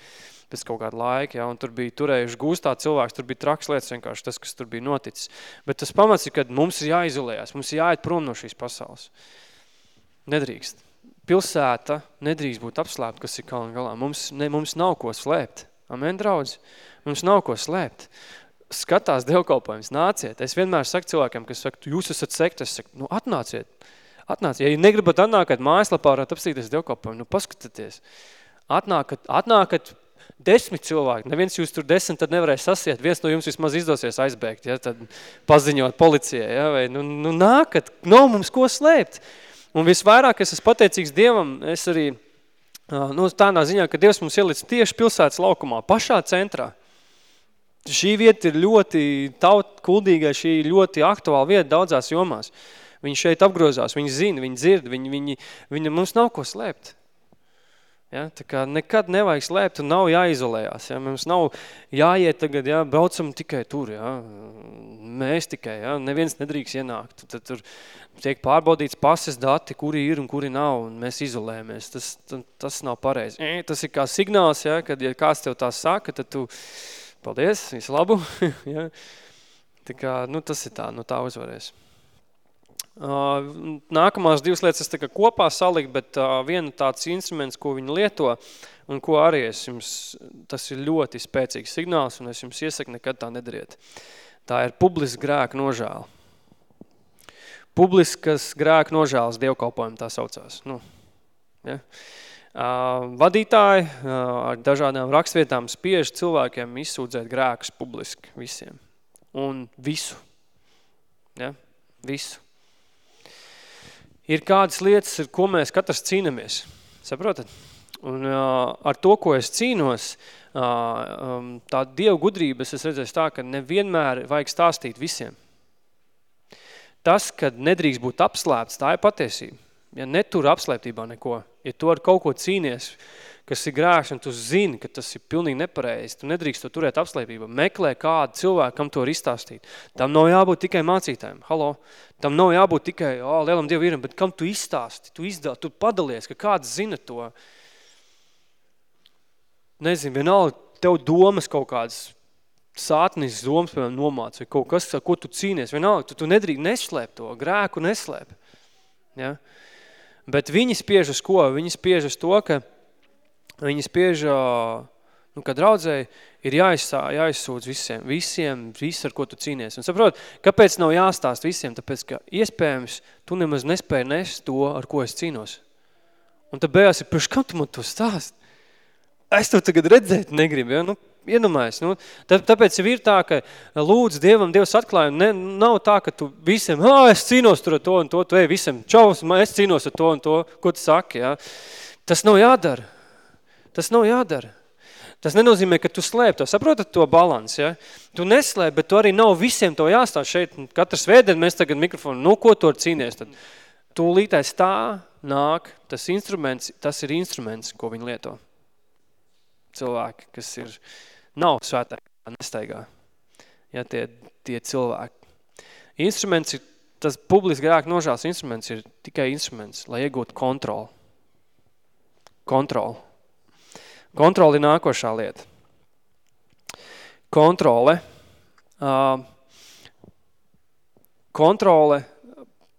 pēc kaut kāda laika, ja, un tur bija turējuši gūstā cilvēks, tur bija traks lietas vienkārši tas, kas tur bija noticis. Bet tas pamats ir, kad mums ir jāizolējās, mums ir jāiet prom no šīs pasaules. Nedrīkst pilsēta nedrīkst būt apslēpta, kas ir kalna galā. Mums, ne, mums nav ko slēpt. Amen, draudz? Mums nav ko slēpt. Skatās dievkalpojums, nāciet. Es vienmēr saku cilvēkiem, kas saka, jūs esat sekta, es saku, nu atnāciet. Atnāciet. Ja negribat atnākat mājaslapā, varat apstīties dievkalpojumu, nu paskatieties. Atnākat, atnākat desmit cilvēki, neviens jūs tur desmit, tad nevarēs sasiet, viens no jums vismaz izdosies aizbēgt, ja, tad paziņot policijai, ja, vai, nu, nu nākat, nav mums ko slēpt. Un visvairāk es esmu pateicīgs Dievam, es arī, nu, tādā ziņā, ka Dievs mums ielic tieši pilsētas laukumā, pašā centrā. Šī vieta ir ļoti taut kuldīga, šī ļoti aktuāla vieta daudzās jomās. Viņi šeit apgrozās, viņi zina, viņi dzird, viņi, viņi, viņi, mums nav ko slēpt. Ja, tā kā nekad nevajag slēpt un nav jāizolējās. Ja. Mums nav jāiet tagad, ja, braucam tikai tur. Ja. Mēs tikai, ja. neviens nedrīkst ienākt. Tad tur tiek pārbaudīts pases dati, kuri ir un kuri nav, un mēs izolējamies. Tas, tas nav pareizi. Tas ir kā signāls, ja, kad ja kāds tev tā saka, tad tu, paldies, visu labu. ja. Tā kā, nu, tas ir tā, nu tā uzvarēs. Nākamās divas lietas es tā kopā saliku, bet viena tāds instruments, ko viņi lieto, un ko arī es jums, tas ir ļoti spēcīgs signāls, un es jums iesaku nekad tā nedariet. Tā ir publiska grēka nožēla. Publiskas grēka nožēlas dievkalpojumi tā saucās. Nu, ja. Vadītāji ar dažādām rakstvietām spiež cilvēkiem izsūdzēt grēkus publiski visiem. Un visu. Ja? Visu ir kādas lietas, ar ko mēs katrs cīnamies. Saprotat? Un uh, ar to, ko es cīnos, uh, um, tā Dieva gudrības es redzēju tā, ka nevienmēr vajag stāstīt visiem. Tas, kad nedrīkst būt apslēpts, tā ir patiesība. Ja netur apslēptībā neko, ja tu ar kaut ko cīnies, kas ir un tu zini, ka tas ir pilnīgi nepareizi, tu nedrīkst to turēt apslēpībā. Meklē kādu cilvēku, kam to var izstāstīt. Tam nav jābūt tikai mācītājiem. Halo, Tam nav jābūt tikai oh, lielam Dievu vīram, bet kam tu izstāsti, tu, izdā, tu padalies, ka kāds zina to. Nezinu, vienalga, tev domas kaut kādas sātnis domas, piemēram, nomāc, vai kaut kas, ko tu cīnies, vienalga, tu, tu nedrīk neslēp to, grēku neslēp. Ja? Bet viņi spiež uz ko? Viņi spiež uz to, ka viņi spiež Nu, kad draudzēji ir jāizsā, jāizsūdz visiem, visiem, viss, ar ko tu cīnies. Un saprot, kāpēc nav jāstāst visiem? Tāpēc, ka iespējams tu nemaz nespēji nest to, ar ko es cīnos. Un tad beigās ir, priekš, kam tu man to stāst? Es to tagad redzēt negribu, ja? Nu, iedomājies. Nu, tā, tāpēc ir tā, ka lūdzu Dievam, Dievs atklājumu. Ne, nav tā, ka tu visiem, ah, es cīnos tur ar to un to, tu ej visiem, čaus, es cīnos ar to un to, ko tu saki. Ja? Tas nav jādara. Tas nav jādara. Tas nenozīmē, ka tu slēp to. Saprotat to balansu, ja? Tu neslēp, bet tu arī nav visiem to jāstāst šeit. Katrs vēdien mēs tagad mikrofonu, nu, ko tu ar cīnies? Tad tūlītais tā nāk, tas instruments, tas ir instruments, ko viņi lieto. Cilvēki, kas ir, nav svētākā, nestaigā. Ja, tie, tie cilvēki. Instruments ir, tas publiski grāk nožāls instruments ir tikai instruments, lai iegūtu kontroli. Kontroli. Kontroli nākošā lieta. Kontrole. Uh, kontrole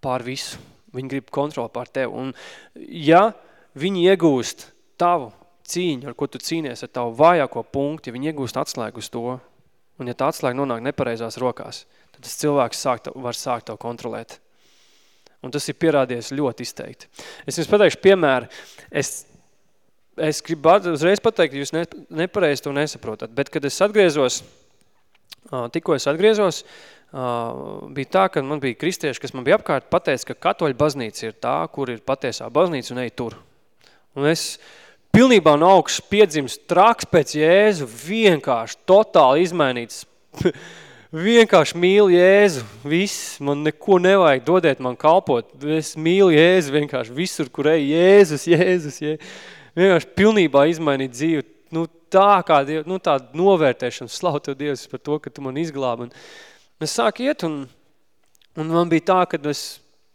pār visu. Viņi grib kontroli pār tevi. Un ja viņi iegūst tavu cīņu, ar ko tu cīnies, ar tavu vājāko punktu, ja viņi iegūst atslēgu uz to, un ja tā atslēga nonāk nepareizās rokās, tad tas cilvēks sāk, var sākt to kontrolēt. Un tas ir pierādījies ļoti izteikti. Es jums pateikšu piemēru. Es es gribu uzreiz pateikt, jūs ne, nepareizi to nesaprotat, bet kad es atgriezos, tikko es atgriezos, bija tā, ka man bija kristieši, kas man bija apkārt, pateica, ka katoļu baznīca ir tā, kur ir patiesā baznīca un ej tur. Un es pilnībā no augšas piedzims traks pēc Jēzu, vienkārši totāli izmainīts, vienkārši mīlu Jēzu, viss, man neko nevajag, dodiet man kalpot, es mīlu Jēzu vienkārši visur, kur ej, Jēzus, Jēzus, Jēzus vienkārši pilnībā izmainīt dzīvi. Nu, tā kā Diev, nu, tā novērtēšana, slavu Tev Dievs par to, ka Tu man izglābi. Un es sāku iet un, un man bija tā, ka es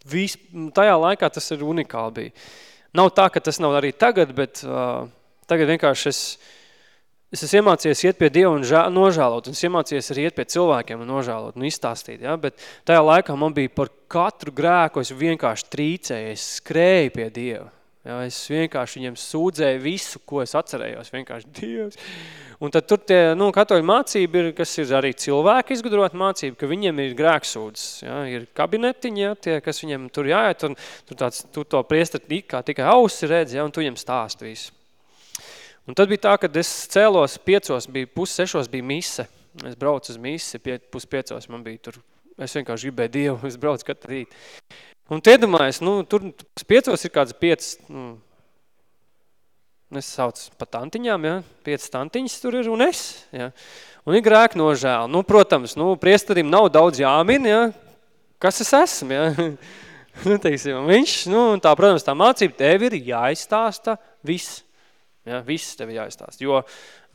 vis, tajā laikā tas ir unikāli bija. Nav tā, ka tas nav arī tagad, bet uh, tagad vienkārši es, es esmu iemācījies iet pie Dieva un žā, nožēlot, un es iemācījies arī iet pie cilvēkiem un nožēlot un izstāstīt, ja? bet tajā laikā man bija par katru grēku, es vienkārši trīcēju, es skrēju pie Dieva. Jā, es vienkārši viņiem sūdzēju visu, ko es atcerējos, vienkārši Dievs. Un tad tur tie, nu, katoļu mācība ir, kas ir arī cilvēki izgudrot mācību, ka viņiem ir grēksūdzes, jā, ir kabinetiņi, jā, tie, kas viņiem tur jāiet, un tur tāds, tu to priestri kā tikai ausi redz, jā, un tu viņiem stāst visu. Un tad bija tā, kad es cēlos piecos, bija pus sešos bija mise, es braucu uz misi, pie, pus piecos man bija tur, es vienkārši gribēju Dievu, es braucu katru rīt. Un tu iedomājies, nu, tur piecos ir kāds piecas, nu, es saucu pa tantiņām, ja, piecas tantiņas tur ir un es, ja. Un ir grēk nožēl. Nu, protams, nu, priestarim nav daudz jāmin, ja, kas es esmu, ja. nu, teiksim, viņš, nu, tā, protams, tā mācība tev ir jāizstāsta viss. Ja, viss tev jāizstāsta, jo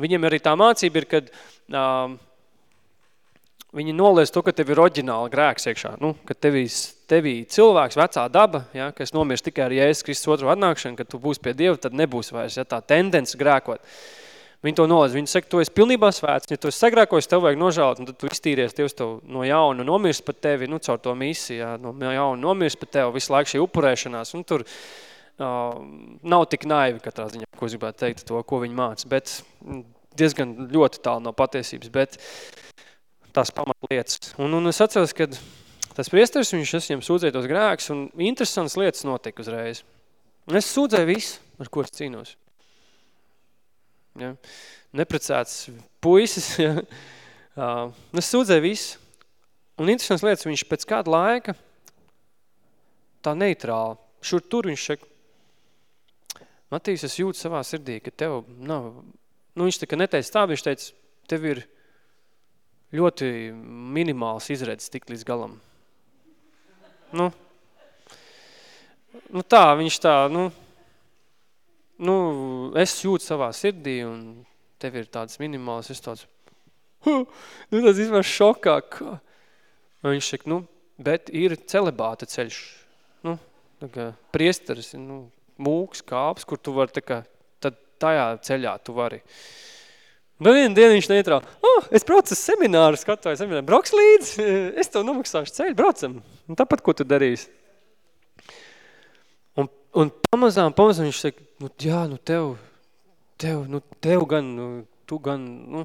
viņam arī tā mācība ir, kad um, viņi nolies to, ka tev ir oriģināla grēks iekšā. Nu, ka tevī, tevī cilvēks, vecā daba, ja, kas nomirst tikai ar Jēzus Kristus otru atnākšanu, kad tu būsi pie Dieva, tad nebūs vairs ja, tā tendence grēkot. Viņi to noliedz. Viņi saka, tu esi pilnībā svēts. Ja tu esi sagrēkojis, tev vajag nožēlot, un tad tu iztīries, Dievs tev no jauna nomirst pat tevi, nu, caur to misiju, ja, no jauna nomirst pat tev, visu laiku šī upurēšanās. Un tur uh, nav tik naivi katrā ziņā, ko es gribētu teikt to, ko viņi māca, bet diezgan ļoti tālu no patiesības. Bet tās pamatlietas. Un, un es atceros, ka tas priesteris, viņš es viņam sūdzēja tos grēkus, un interesants lietas notika uzreiz. Un es sūdzēju visu, ar ko es cīnos. Ja? Neprecēts puisis, ja? uh, es sūdzēju visu. Un interesants lietas, viņš pēc kāda laika tā neitrāli, šur tur viņš saka, Matīs, es jūtu savā sirdī, ka tev nav, nu viņš tā neteica tā, viņš teica, tev ir ļoti minimāls izredzes tik līdz galam. Nu, nu tā, viņš tā, nu, nu, es jūtu savā sirdī un tev ir tāds minimāls, es tāds, huh, nu, tāds vispār šokā, kā. Un viņš saka, nu, bet ir celebāta ceļš, nu, kā priesteris, nu, mūks, kāps, kur tu vari, tā kā, tad tajā ceļā tu vari. Uh, Bet vienu dienu viņš neitrā, oh, es braucu uz semināru, skatoju semināru, brauks līdz, es tev nomaksāšu ceļu, braucam. Un tāpat, ko tu darīsi. Un, un pamazām, pamazām viņš saka, nu jā, nu tev, tev, nu tev gan, nu, tu gan, nu,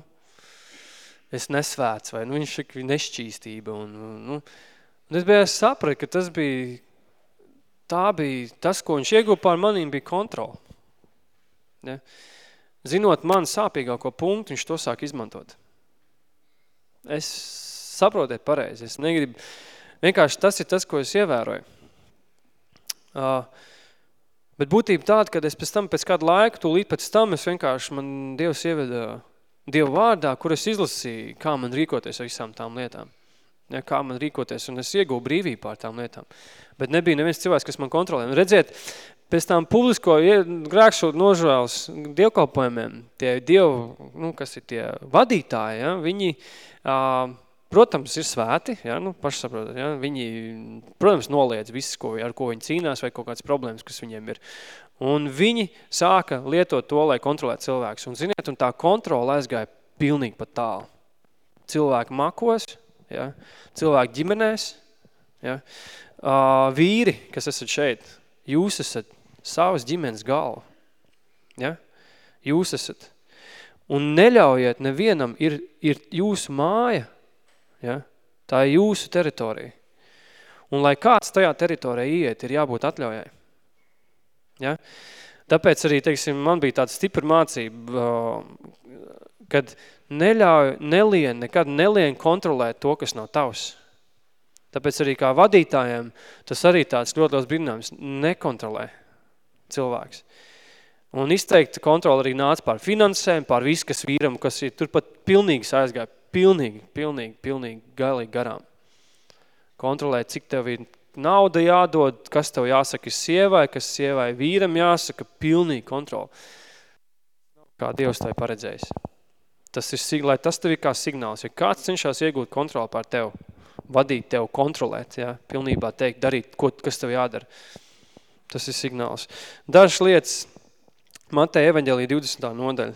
es nesvēts, vai nu, viņš ir nešķīstība. Un, nu, un es biju sapratu, ka tas bija, tā bija, tas, ko viņš ieguva pār manīm, bija kontrola. Ja? Zinot man sāpīgāko punktu, viņš to sāk izmantot. Es saprotiet pareizi, es negribu, vienkārši tas ir tas, ko es ievēroju. Uh, bet būtība tāda, ka es pēc tam, pēc kādu laiku, tūlīt pēc tam, es vienkārši, man Dievs ieveda Dievu vārdā, kur es izlasīju, kā man rīkoties ar visām tām lietām. Ja, kā man rīkoties, un es iegūju brīvību pār tām lietām. Bet nebija neviens cilvēks, kas man kontrolē. Un redziet, pēc tām publisko grēkšot nožēlas dievkalpojumiem, tie dievu, nu, kas ir tie vadītāji, ja, viņi, uh, protams, ir svēti, ja, nu, paši saprotat, ja, viņi, protams, noliedz visu, ko, ar ko viņi cīnās, vai kaut kādas problēmas, kas viņiem ir. Un viņi sāka lietot to, lai kontrolētu cilvēkus. Un, ziniet, un tā kontrola aizgāja pilnīgi pat tālu. Cilvēki makos, ja, cilvēki ģimenēs, ja, uh, vīri, kas esat šeit, jūs esat savas ģimenes galva. Ja? Jūs esat. Un neļaujiet nevienam, ir, ir jūsu māja. Ja? Tā ir jūsu teritorija. Un lai kāds tajā teritorijā iet, ir jābūt atļaujai. Ja? Tāpēc arī, teiksim, man bija tāda stipra mācība, kad neļauj, nelien, nekad nelien kontrolēt to, kas nav tavs. Tāpēc arī kā vadītājiem tas arī tāds ļoti liels brīdinājums nekontrolē cilvēks. Un izteikti kontroli arī nāca pār finansēm, pār visu, kas vīram, kas ir turpat pilnīgi aizgāja, pilnīgi, pilnīgi, pilnīgi galīgi garām. Kontrolēt, cik tev ir nauda jādod, kas tev jāsaka sievai, kas sievai vīram jāsaka, pilnīgi kontroli. Kā Dievs tai paredzējis. Tas ir, lai tas tev ir kā signāls, ja kāds cenšas iegūt kontroli pār tev, vadīt tev, kontrolēt, ja, pilnībā teikt, darīt, ko, kas tev jādara. Tas ir signāls. Dažas lietas Mateja evaņģēlī 20. nodaļa.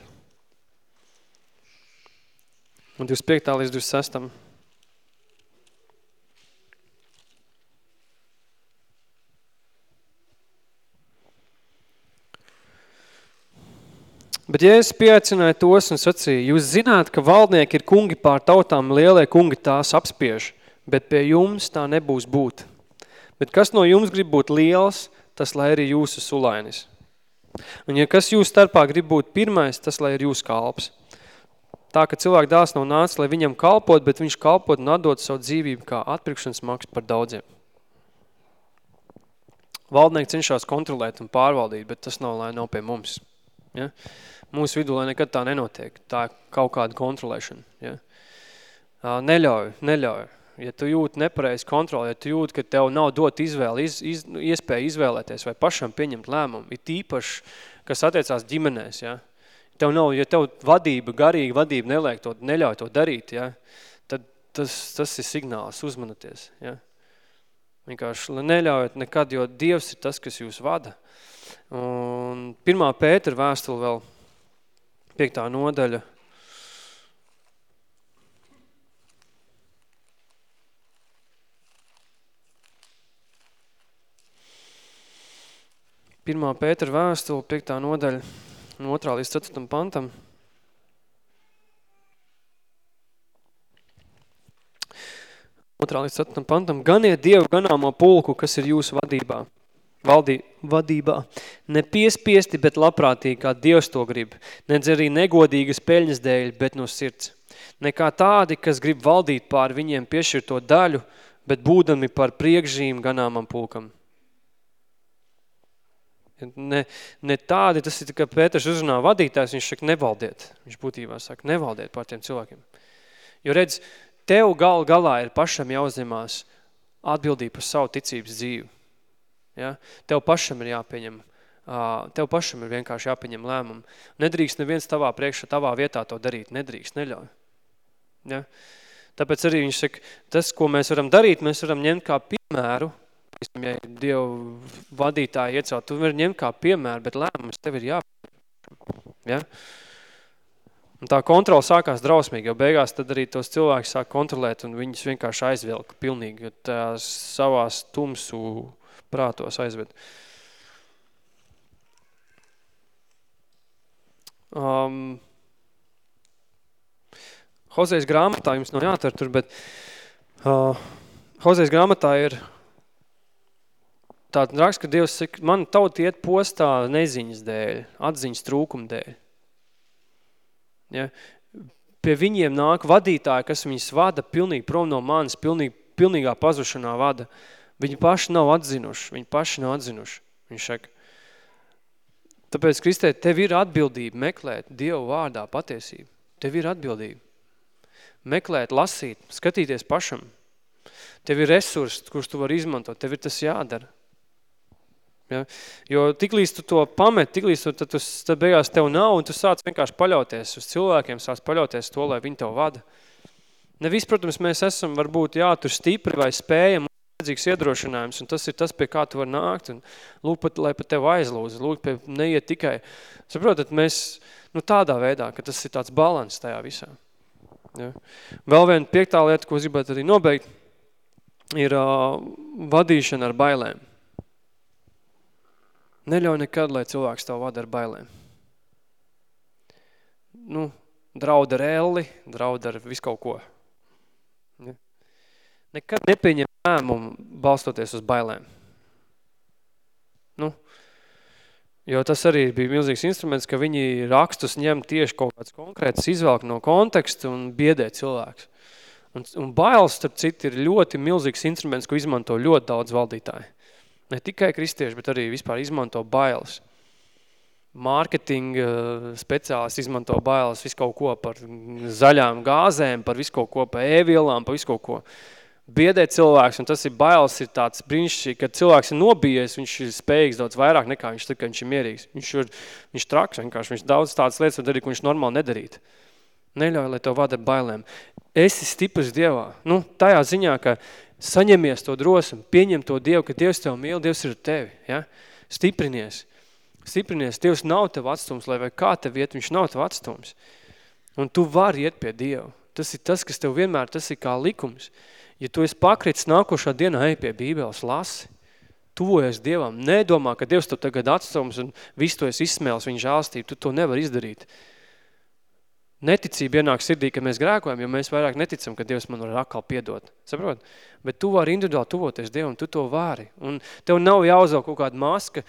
Un 25. līdz 26. Bet Jēzus pieaicināja tos un sacīja, jūs zināt, ka valdnieki ir kungi pār tautām, lielie kungi tās apspiež, bet pie jums tā nebūs būt. Bet kas no jums grib būt liels, tas lai arī jūsu sulainis. Un ja kas jūs starpā grib būt pirmais, tas lai ir jūsu kalps. Tā, ka cilvēku dāls nav nācis, lai viņam kalpot, bet viņš kalpot un atdot savu dzīvību kā atpirkšanas maksu par daudziem. Valdnieki cenšas kontrolēt un pārvaldīt, bet tas nav, lai nav pie mums. Ja? Mūsu vidū, lai nekad tā nenotiek, tā kaut kāda kontrolēšana. Ja? Neļauj, neļauj ja tu jūti nepareizi kontroli, ja tu jūti, ka tev nav dot izvēli, iz, iz, iespēja izvēlēties vai pašam pieņemt lēmumu, ir tīpaši, kas attiecās ģimenēs, ja? Tev nav, ja tev vadība, garīga vadība neliek to, neļauj to darīt, ja? tad tas, tas ir signāls, uzmanaties, ja? Vienkārši neļaujat nekad, jo Dievs ir tas, kas jūs vada. Un pirmā Pētera vēstule vēl, piektā nodaļa, Pirmā Pētera vēstule, 5. nodaļa, no 2. līdz 4. pantam. Otrā līdz 4. pantam. Ganiet Dievu ganāmo pulku, kas ir jūsu vadībā. Valdī, vadībā. Ne piespiesti, bet labprātīgi, kā Dievs to grib. Nedz arī negodīgas peļņas dēļ, bet no sirds. Nekā tādi, kas grib valdīt pār viņiem piešķirto daļu, bet būdami par priekšžīm ganāmam pulkam. Ne, ne tādi, tas ir, ka Pēters uzrunā vadītājs, viņš saka, nevaldiet. Viņš būtībā saka, nevaldiet pār tiem cilvēkiem. Jo redz, tev gal galā ir pašam jāuzņemās atbildība par savu ticības dzīvi. Ja? Tev pašam ir jāpieņem. Tev pašam ir vienkārši jāpieņem lēmumu. Nedrīkst neviens tavā priekšā, tavā vietā to darīt. Nedrīkst, neļauj. Ja? Tāpēc arī viņš saka, tas, ko mēs varam darīt, mēs varam ņemt kā piemēru ja Dievu vadītāji iecelt, tu vari ņemt kā piemēru, bet lēmums tev ir jāpieņem. Ja? Un tā kontrola sākās drausmīgi, jo beigās tad arī tos cilvēki sāk kontrolēt un viņus vienkārši aizvilka pilnīgi, jo tās savās tumsu prātos aizved. Um, Hozejas grāmatā jums nav jāatver tur, bet uh, Hozejas grāmatā ir tāds raksts, ka Dievs saka, man tauti iet postā neziņas dēļ, atziņas trūkuma dēļ. Ja? Pie viņiem nāk vadītāji, kas viņus vada pilnīgi prom no manis, pilnīgi, pilnīgā pazušanā vada. Viņi paši nav atzinuši, viņi paši nav atzinuši. Viņš saka, tāpēc, Kristē, tev ir atbildība meklēt Dievu vārdā patiesību. Tev ir atbildība. Meklēt, lasīt, skatīties pašam. Tev ir resursi, kurus tu vari izmantot, tev ir tas jādara. Ja? Jo tiklīdz tu to pamet, tiklīdz tu, tad, tu, tad beigās tev nav, un tu sāc vienkārši paļauties uz cilvēkiem, sāc paļauties to, lai viņi tev vada. Nevis, protams, mēs esam varbūt jā, tur stipri vai spējam, vajadzīgs iedrošinājums, un tas ir tas, pie kā tu var nākt, un lūk, pat, lai pat tev aizlūdz, lūk, pie neiet tikai. Saprotat, mēs, nu tādā veidā, ka tas ir tāds balans tajā visā. Ja. Vēl viena piektā lieta, ko es gribētu arī nobeigt, ir uh, vadīšana ar bailēm. Neļauj nekad, lai cilvēks tev vada ar bailēm. Nu, draud ar elli, draud ar visu kaut ko. Ja. Nekad nepieņem lēmumu balstoties uz bailēm. Nu, jo tas arī bija milzīgs instruments, ka viņi rakstus ņem tieši kaut kāds konkrēts izvelk no konteksta un biedē cilvēks. Un, un bailes, starp citu, ir ļoti milzīgs instruments, ko izmanto ļoti daudz valdītāji. Ne tikai kristieši, bet arī vispār izmanto bailes. Mārketinga eh, speciālisti izmanto bailes visu kaut ko par zaļām gāzēm, par visu kaut ko, par ēvielām, par visu kaut ko. Biedē cilvēks, un tas ir bailes, ir tāds brīnišķīgi, kad cilvēks ir nobijies, viņš ir spējīgs daudz vairāk nekā viņš tad, kad viņš ir mierīgs. Viņš ir, viņš traks vienkārši, viņš daudz tādas lietas var darīt, ko viņš normāli nedarīt. Neļauj, lai tev vada bailēm. Esi stiprs Dievā. Nu, tajā ziņā, ka saņemies to drosmi, pieņem to Dievu, ka Dievs tev mīl, Dievs ir tevi. Ja? Stiprinies. Stiprinies. Dievs nav tev atstums, lai vai kā tev iet, viņš nav tev atstums. Un tu vari iet pie Dievu. Tas ir tas, kas tev vienmēr, tas ir kā likums. Ja tu esi pakrits nākošā dienā, ej pie Bībeles, lasi, tuvojies Dievam, nedomā, ka Dievs tev tagad atstums un visu to esi izsmēls viņa žālstību, tu to nevar izdarīt neticība ienāk sirdī, ka mēs grēkojam, jo mēs vairāk neticam, ka Dievs man var atkal piedot. Saprot? Bet tu vari individuāli tuvoties Dievam, tu to vari. Un tev nav jāuzvelk kaut kāda maska,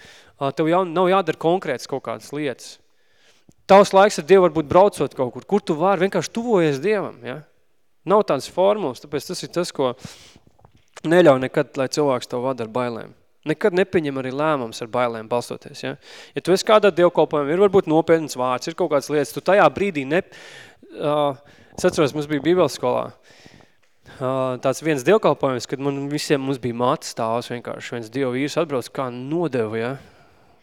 tev jau, nav jādara konkrētas kaut kādas lietas. Tavs laiks ar Dievu varbūt braucot kaut kur, kur tu vari vienkārši tuvojies Dievam. Ja? Nav tādas formulas, tāpēc tas ir tas, ko neļauj nekad, lai cilvēks tev vada ar bailēm. Nekad nepieņem arī lēmums ar bailēm balstoties. Ja, ja tu esi kādā dievkalpojumā, ir varbūt nopietnas vārds, ir kaut kādas lietas, tu tajā brīdī ne... Uh, es atceros, mums bija bībeles skolā. Uh, tāds viens dievkalpojums, kad man visiem mums bija mātes stāvs vienkārši. Viens dievu vīrs atbrauc kā nodeva, ja?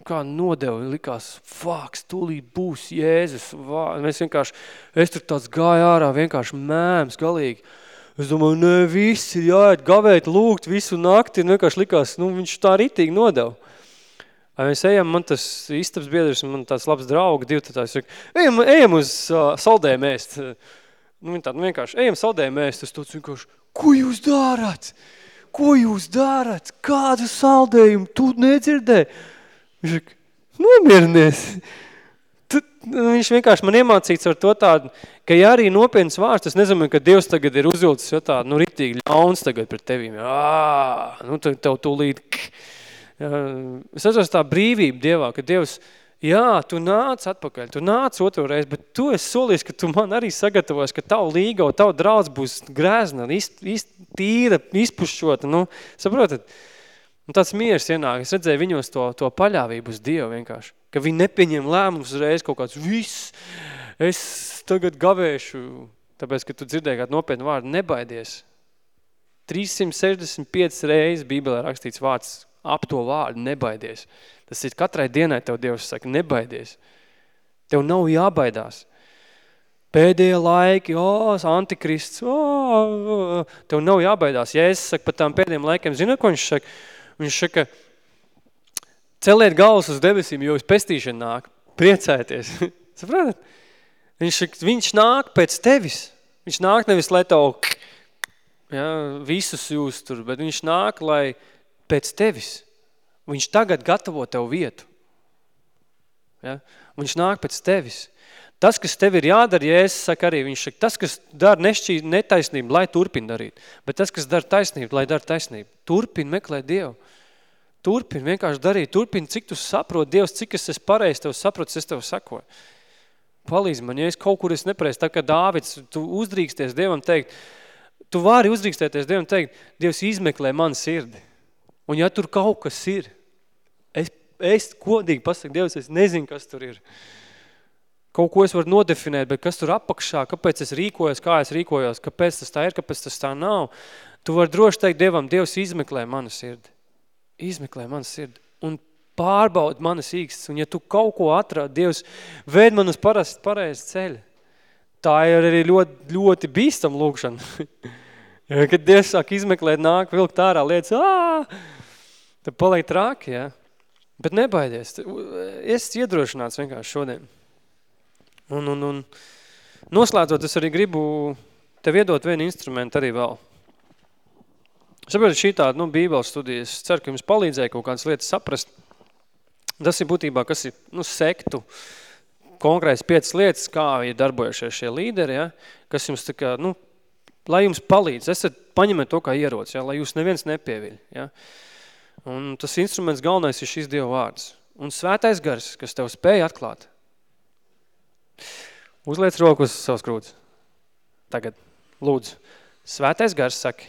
Kā nodeva, likās, fāks, tūlīt būs Jēzus. Vā. Mēs vienkārši, es tur tāds gāju ārā, vienkārši mēms galīgi. Es domāju, ne, viss ir jāiet gavēt, lūgt visu nakti, un vienkārši likās, nu, viņš tā ritīgi nodeva. Mēs ejam, man tas istabs biedrs, man tāds labs draugi, divi tā saka, ejam, ejam uz uh, saldēm ēst. Nu, viņi tādi nu, vienkārši, ejam saldēm ēst, tas tāds vienkārši, ko jūs dārāt? Ko jūs dārāt? Kādu saldējumu? Tu nedzirdē? Viņš saka, nomierinies. Nu, viņš vienkārši man iemācīts ar to tādu, ka ja arī nopietnas vārds, tas nezinu, ka Dievs tagad ir uzvilcis jo tā, nu, ritīgi ļauns tagad pret tevīm. Ā, nu, tev, tūlīt. Es atceros tā brīvība Dievā, ka Dievs, jā, tu nāc atpakaļ, tu nāc otru reizi, bet tu esi solījis, ka tu man arī sagatavojas, ka tavu līga tavu draudz būs grēzna, ist, ist, tīra, izpušķota, nu, saprotat? Un tāds miers ienāk, es redzēju viņos to, to paļāvību uz Dievu vienkārši, ka viņi nepieņem lēmumus uzreiz kaut kāds viss, es tagad gavēšu, tāpēc, ka tu dzirdēji kādu nopietnu vārdu, nebaidies. 365 reizes Bībelē rakstīts vārds ap to vārdu, nebaidies. Tas ir katrai dienai tev Dievs saka, nebaidies. Tev nav jābaidās. Pēdējie laiki, o, antikrists, o, tev nav jābaidās. Ja es saku par tām pēdējiem laikiem, zinu, ko viņš saka? Viņš saka, celiet galvas uz debesīm, jo uz pestīšana nāk, priecājieties. Saprotat? Viņš, viņš nāk pēc tevis. Viņš nāk nevis, lai tev ja, visus jūs tur, bet viņš nāk, lai pēc tevis. Viņš tagad gatavo tev vietu. Ja? Viņš nāk pēc tevis. Tas, kas tev ir jādara, ja es saku arī, viņš saka, tas, kas dara nešķī, netaisnību, lai turpin darīt. Bet tas, kas dara taisnību, lai dara taisnību. Turpin meklēt Dievu. Turpin vienkārši darīt. Turpin, cik tu saproti Dievs, cik es esmu pareizi tev saprotu, es tev sakoju. Palīdz man, ja es kaut kur es nepareizi, tā kā Dāvids, tu uzdrīksties Dievam teikt, tu vari uzdrīkstēties Dievam teikt, Dievs izmeklē manu sirdi. Un ja tur kaut kas ir, es, es kodīgi pasaku, Dievs, es nezinu, kas tur ir. Kaut ko es varu nodefinēt, bet kas tur apakšā, kāpēc es rīkojos, kā es rīkojos, kāpēc tas tā ir, kāpēc tas tā nav. Tu vari droši teikt Dievam, Dievs izmeklē manu sirdi. Izmeklē manu sirdi. Un pārbaud manas īkstas. Un ja tu kaut ko atrādi, Dievs ved man uz parasti pareizi ceļu. Tā ir arī ļoti, ļoti bīstam lūkšana. kad Dievs sāk izmeklēt, nāk, vilkt ārā lietas, ā, tad paliek trāki, ja. Bet nebaidies. Es iedrošināts vienkārši šodien. Un, un, un noslēdzot, es arī gribu tev iedot vienu instrumentu arī vēl. Saprotu, šī tāda, nu, bībeles studijas, ceru, ka jums palīdzēja kaut kādas lietas saprast. Tas ir būtībā, kas ir, nu, sektu konkrēts piecas lietas, kā ir darbojušies šie līderi, ja, kas jums tā kā, nu, lai jums palīdz. Esat paņemiet to kā ierots, ja, lai jūs neviens nepieviļ. Ja. Un tas instruments galvenais ir šis Dieva vārds. Un svētais gars, kas tev spēja atklāt, Uzliec roku uz savas krūts. Tagad, lūdzu, svētais gars saka,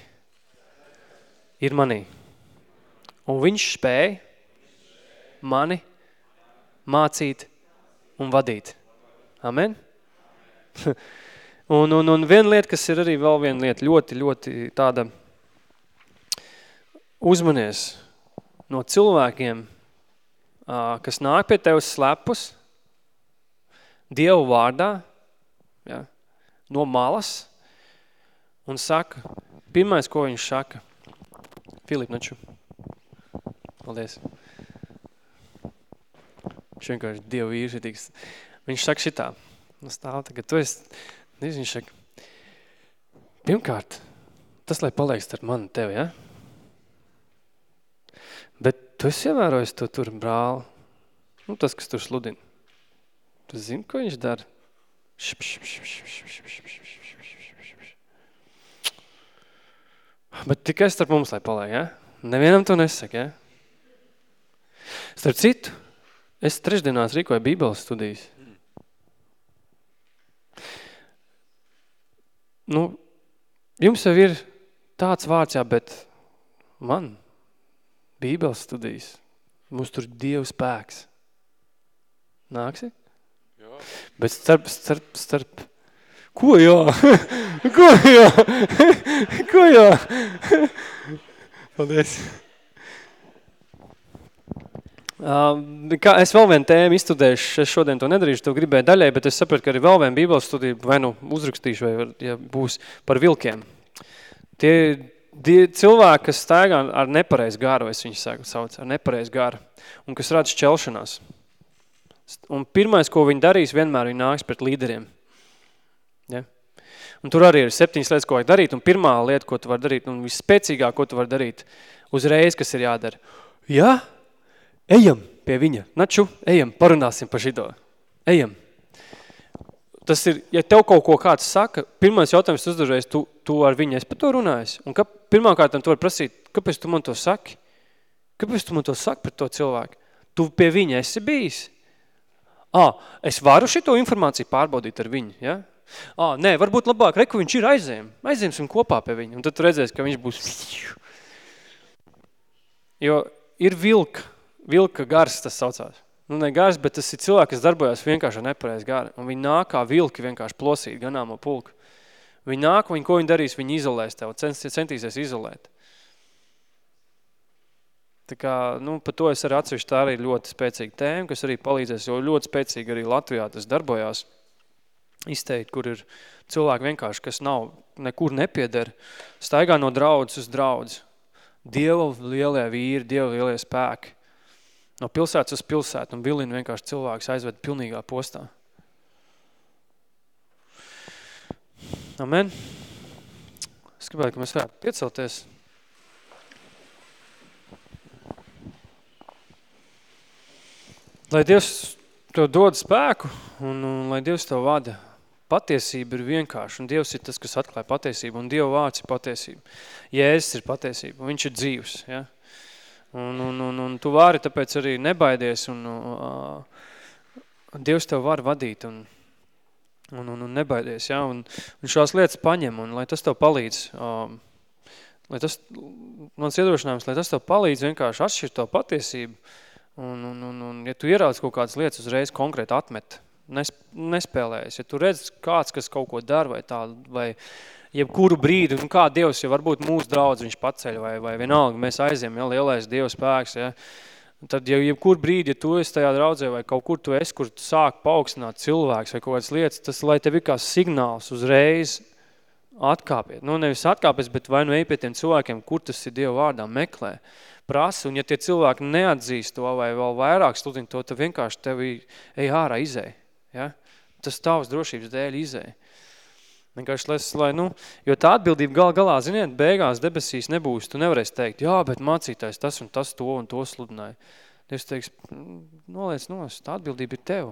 ir manī. Un viņš spēja mani mācīt un vadīt. Amen? un, un, un viena lieta, kas ir arī vēl viena lieta, ļoti, ļoti tāda uzmanies no cilvēkiem, kas nāk pie tevis slepus, Dievu vārdā, ja, no malas, un saka, pirmais, ko viņš saka, Filip Naču, paldies. Viņš vienkārši Dievu vīrs ir tiks. Viņš saka šitā, nu stāv tagad, tu esi, viņš saka, pirmkārt, tas, lai paliek starp mani tevi, ja? Bet tu esi ievērojis to tur brāli, nu tas, kas tur sludina. Tu zini, ko viņš dara? Bet tikai starp mums, lai paliek, ja? Nevienam to nesaka, ja? Starp citu, es trešdienās rīkoju bībeles studijas. Nu, jums jau ir tāds vārds, jā, bet man bībeles studijas, mums tur Dieva spēks. Nāksi? Bet starp, starp, starp, ko jā? ko jā? ko jā? Paldies. Uh, kā es vēl vienu tēmu izstudēšu, es šodien to nedarīšu, to gribēju daļai, bet es sapratu, ka arī vēl vienu bībeles studiju vai nu uzrakstīšu, vai ja būs par vilkiem. Tie, tie cilvēki, kas staigā ar nepareiz garu, es viņu sauc, ar nepareiz garu, un kas rada šķelšanās. Un pirmais, ko viņi darīs, vienmēr viņi nāks pret līderiem. Ja? Un tur arī ir septiņas lietas, ko vajag darīt, un pirmā lieta, ko tu var darīt, un visspēcīgāk, ko tu var darīt, uzreiz, kas ir jādara. Ja? Ejam pie viņa. Naču, ejam, parunāsim par šito. Ejam. Tas ir, ja tev kaut ko kāds saka, pirmais jautājums uzdažreiz, tu, tu ar viņu esi par to runājis. Un ka, pirmkārt, tu var prasīt, kāpēc tu man to saki? Kāpēc tu man to saki par to cilvēku? Tu pie viņa esi bijis. Ah, es varu šito informāciju pārbaudīt ar viņu, ja? Ah, nē, varbūt labāk, reku viņš ir aizējam. Aizējamsim kopā pie viņa. Un tad tu redzēsi, ka viņš būs... Jo ir vilka, vilka gars tas saucās. Nu, ne gars, bet tas ir cilvēks, kas darbojas vienkārši ar nepareiz gari. Un viņi nāk kā vilki vienkārši plosīt ganāmo pulku. Viņi nāk, viņi, ko viņi darīs, viņi izolēs tev, centīsies izolēt. Tā kā, nu, par to es arī atsevišķi tā arī ļoti spēcīga tēma, kas arī palīdzēs, jo ļoti spēcīgi arī Latvijā tas darbojās izteikt, kur ir cilvēki vienkārši, kas nav, nekur nepieder, staigā no draudzes uz draudzi. Dieva lielie vīri, Dieva lielie spēki. No pilsētas uz pilsētu un vilina vienkārši cilvēks aizved pilnīgā postā. Amen. Es gribētu, ka mēs varētu piecelties. Lai Dievs tev dod spēku un, un lai Dievs tev vada. Patiesība ir vienkārši, un Dievs ir tas, kas atklāja patiesību, un Dieva vārds ir patiesība. Jēzus ir patiesība, viņš ir dzīvs, ja? Un, un, un, un tu vari tāpēc arī nebaidies, un uh, Dievs tev var vadīt, un, un, un, un nebaidies, ja? un, un šās lietas paņem, un lai tas tev palīdz, um, lai tas, mans iedrošinājums, lai tas tev palīdz vienkārši atšķirt to patiesību, Un, un, un, un ja tu ierauc kaut kādas lietas uzreiz konkrēti atmet, nespēlējas, ja tu redz kāds, kas kaut ko dara vai tā, vai jebkuru brīdi, un kā Dievs, ja varbūt mūsu draudz viņš paceļ, vai, vai vienalga, mēs aiziem, ja, lielais Dievs spēks, ja, tad ja jebkur brīdi, ja tu esi tajā draudzē, vai kaut kur tu esi, kur tu sāk paaugstināt cilvēks vai kaut kādas lietas, tas, lai tev ir kā signāls uzreiz atkāpiet. Nu, nevis atkāpies, bet vai nu ej pie tiem cilvēkiem, kur tas ir Dieva vārdā, meklē prasa, un ja tie cilvēki neatzīst to vai vēl vairāk sludina to, tad vienkārši tevi ej ārā izēj. Ja? Tas tavs drošības dēļ izēj. Vienkārši, lai, lai, nu, jo tā atbildība gal galā, ziniet, beigās debesīs nebūs. Tu nevarēsi teikt, jā, bet mācītājs tas un tas to un to sludināja. Dievs teiks, noliec nos, tā atbildība ir tev.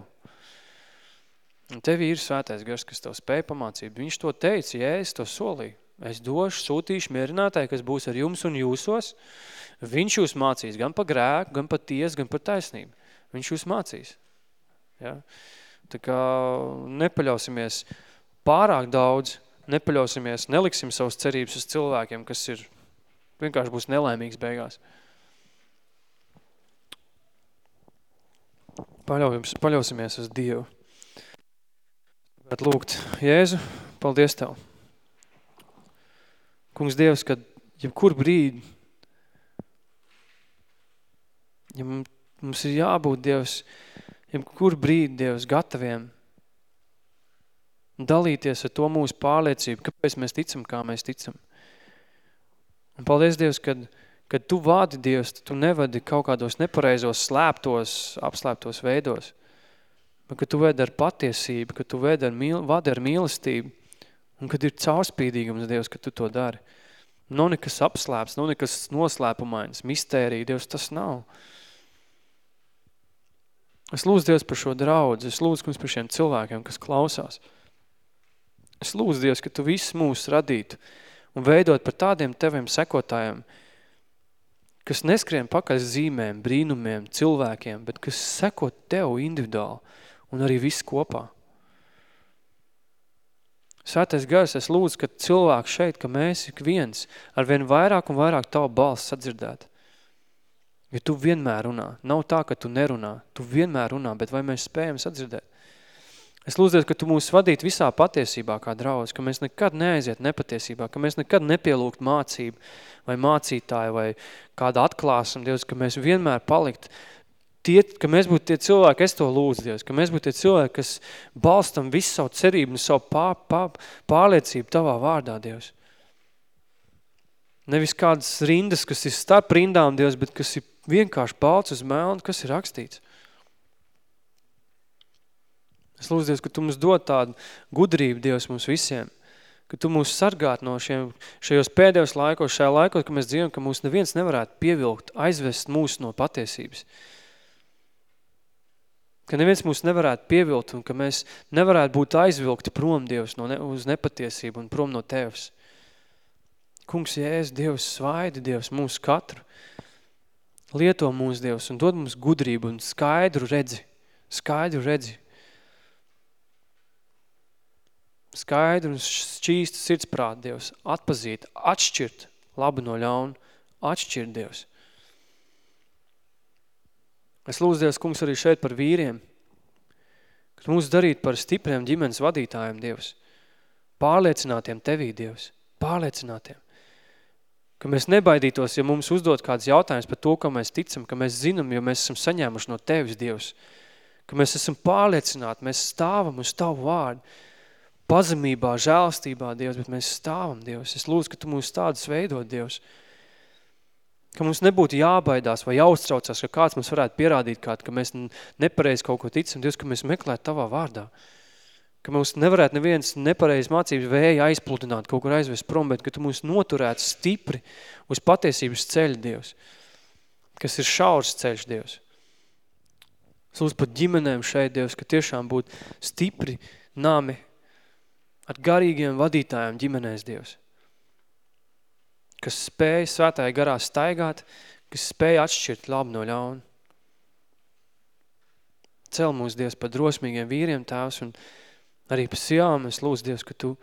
Un tev ir svētais gars, kas tev spēja pamācīt. Viņš to teica, ja es to solīju. Es došu, sūtīšu mierinātāju, kas būs ar jums un jūsos. Viņš jūs mācīs gan pa grēku, gan pa ties, gan par taisnību. Viņš jūs mācīs. Ja? Tā kā nepaļausimies pārāk daudz, nepaļausimies, neliksim savus cerības uz cilvēkiem, kas ir vienkārši būs nelaimīgs beigās. Paļaujums, paļausimies uz Dievu. Bet lūgt, Jēzu, paldies Tev. Kungs Dievs, kad jebkur brīdi, ja mums ir jābūt Dievs, jebkur brīdi Dievs gataviem dalīties ar to mūsu pārliecību, kāpēc mēs ticam, kā mēs ticam. Un paldies Dievs, kad, kad tu vādi Dievs, tu nevadi kaut kādos nepareizos, slēptos, apslēptos veidos, bet ka tu vedi ar patiesību, ka tu vedi ar, mīl, vadi ar mīlestību, Un kad ir caurspīdīgums, Dievs, ka tu to dari. Nav nekas apslēpts, nav nekas noslēpumains, mistērija, Dievs, tas nav. Es lūdzu Dievs par šo draudzi, es lūdzu kungs par šiem cilvēkiem, kas klausās. Es lūdzu Dievs, ka tu visus mūs radītu un veidot par tādiem teviem sekotājiem, kas neskrien pakaļ zīmēm, brīnumiem, cilvēkiem, bet kas seko tev individuāli un arī viss kopā. Svētais gars, es lūdzu, ka cilvēki šeit, ka mēs ik viens ar vien vairāk un vairāk tavu balsu sadzirdētu. Jo tu vienmēr runā. Nav tā, ka tu nerunā. Tu vienmēr runā, bet vai mēs spējam sadzirdēt? Es lūdzu, ka tu mūs vadītu visā patiesībā kā draudz, ka mēs nekad neaiziet nepatiesībā, ka mēs nekad nepielūgt mācību vai mācītāju vai kādu atklāsam, Dievs, ka mēs vienmēr palikt tie, ka mēs būtu tie cilvēki, es to lūdzu, Dievs, ka mēs būtu tie cilvēki, kas balstam visu savu cerību un savu pār, pār, pārliecību Tavā vārdā, Dievs. Nevis kādas rindas, kas ir starp rindām, Dievs, bet kas ir vienkārši balts uz melnu, kas ir rakstīts. Es lūdzu, Dievs, ka Tu mums dod tādu gudrību, Dievs, mums visiem, ka Tu mūs sargāt no šiem, šajos pēdējos laikos, šajā laikos, ka mēs dzīvojam, ka mūs neviens nevarētu pievilkt, aizvest mūs no patiesības. Ka neviens mūs nevarētu pievilt un ka mēs nevarētu būt aizvilkti prom Dievs no ne, uz nepatiesību un prom no Tevs. Kungs, Jēs, Dievs, svaidi Dievs mūsu katru. Lieto mūsu Dievs un dod mums gudrību un skaidru redzi. Skaidru redzi. Skaidru un šķīstu sirdsprāt Dievs. Atpazīt, atšķirt labu no ļaunu. Atšķirt Dievs. Es lūdzu Dievs, kungs, arī šeit par vīriem, ka mūs darīt par stipriem ģimenes vadītājiem, Dievs, pārliecinātiem Tevī, Dievs, pārliecinātiem. Ka mēs nebaidītos, ja mums uzdod kāds jautājums par to, ka mēs ticam, ka mēs zinām, jo mēs esam saņēmuši no Tevis, Dievs, ka mēs esam pārliecināti, mēs stāvam uz Tavu vārdu, pazemībā, žēlstībā, Dievs, bet mēs stāvam, Dievs. Es lūdzu, ka Tu mūs tādus veidot, Dievs, Ka mums nebūtu jābaidās vai jāuztraucās, ka kāds mums varētu pierādīt kādu, ka mēs nepareizi kaut ko ticam, Dievs, ka mēs meklētu tavā vārdā. Ka mums nevarētu neviens nepareizi mācības vēja aizpludināt, kaut kur aizvest prom, bet ka tu mūs noturētu stipri uz patiesības ceļu, Dievs, kas ir šaurs ceļš, Dievs. Es lūdzu par ģimenēm šeit, Dievs, ka tiešām būtu stipri nami ar garīgiem vadītājiem ģimenēs, Dievs. Kas spēja svētāja garā staigāt, kas spēja atšķirt labu no ļaunu. Cel mūs, Dievs, par drosmīgiem vīriem, Tēvs, un arī par sijām es lūdzu, Dievs, ka Tu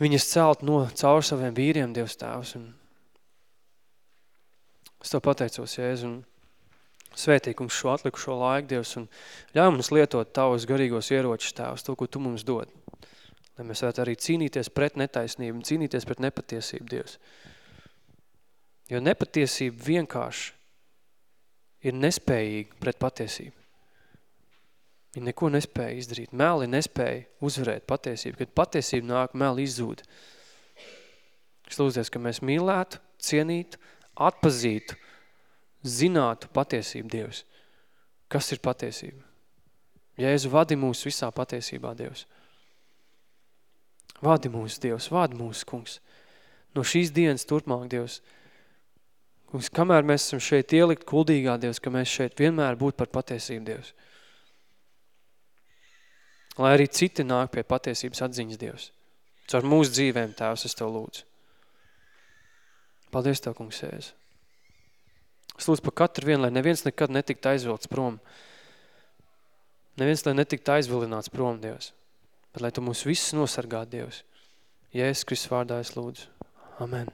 viņas celt no caur saviem vīriem, Dievs, Tēvs, un es Tev pateicos, Jēzu, un Svētīkums šo atlikušo laiku, Dievs, un ļauj mums lietot Tavus garīgos ieročus, Tēvs, to, ko Tu mums dod. Lai mēs varētu arī cīnīties pret netaisnību, cīnīties pret nepatiesību, Dievs. Jo nepatiesība vienkārši ir nespējīga pret patiesību. Viņa neko nespēja izdarīt. Meli nespēja uzvarēt patiesību. Kad patiesība nāk, meli izzūd. Es lūdzies, ka mēs mīlētu, cienītu, atpazītu zinātu patiesību Dievs. Kas ir patiesība? Jēzu, vadi mūs visā patiesībā, Dievs. Vadi mūs, Dievs, vadi mūs, kungs. No šīs dienas turpmāk, Dievs, kungs, kamēr mēs esam šeit ielikt kuldīgā, Dievs, ka mēs šeit vienmēr būtu par patiesību, Dievs. Lai arī citi nāk pie patiesības atziņas, Dievs. Caur mūsu dzīvēm, Tēvs, es Tev lūdzu. Paldies Tev, kungs, Jēzu. Es lūdzu par katru vienu, lai neviens nekad netikt aizvilts prom. Neviens, lai netikt aizvilināts prom, Dievs. Bet lai Tu mūs visus nosargā, Dievs. Jēzus Kristus vārdā es lūdzu. Amen.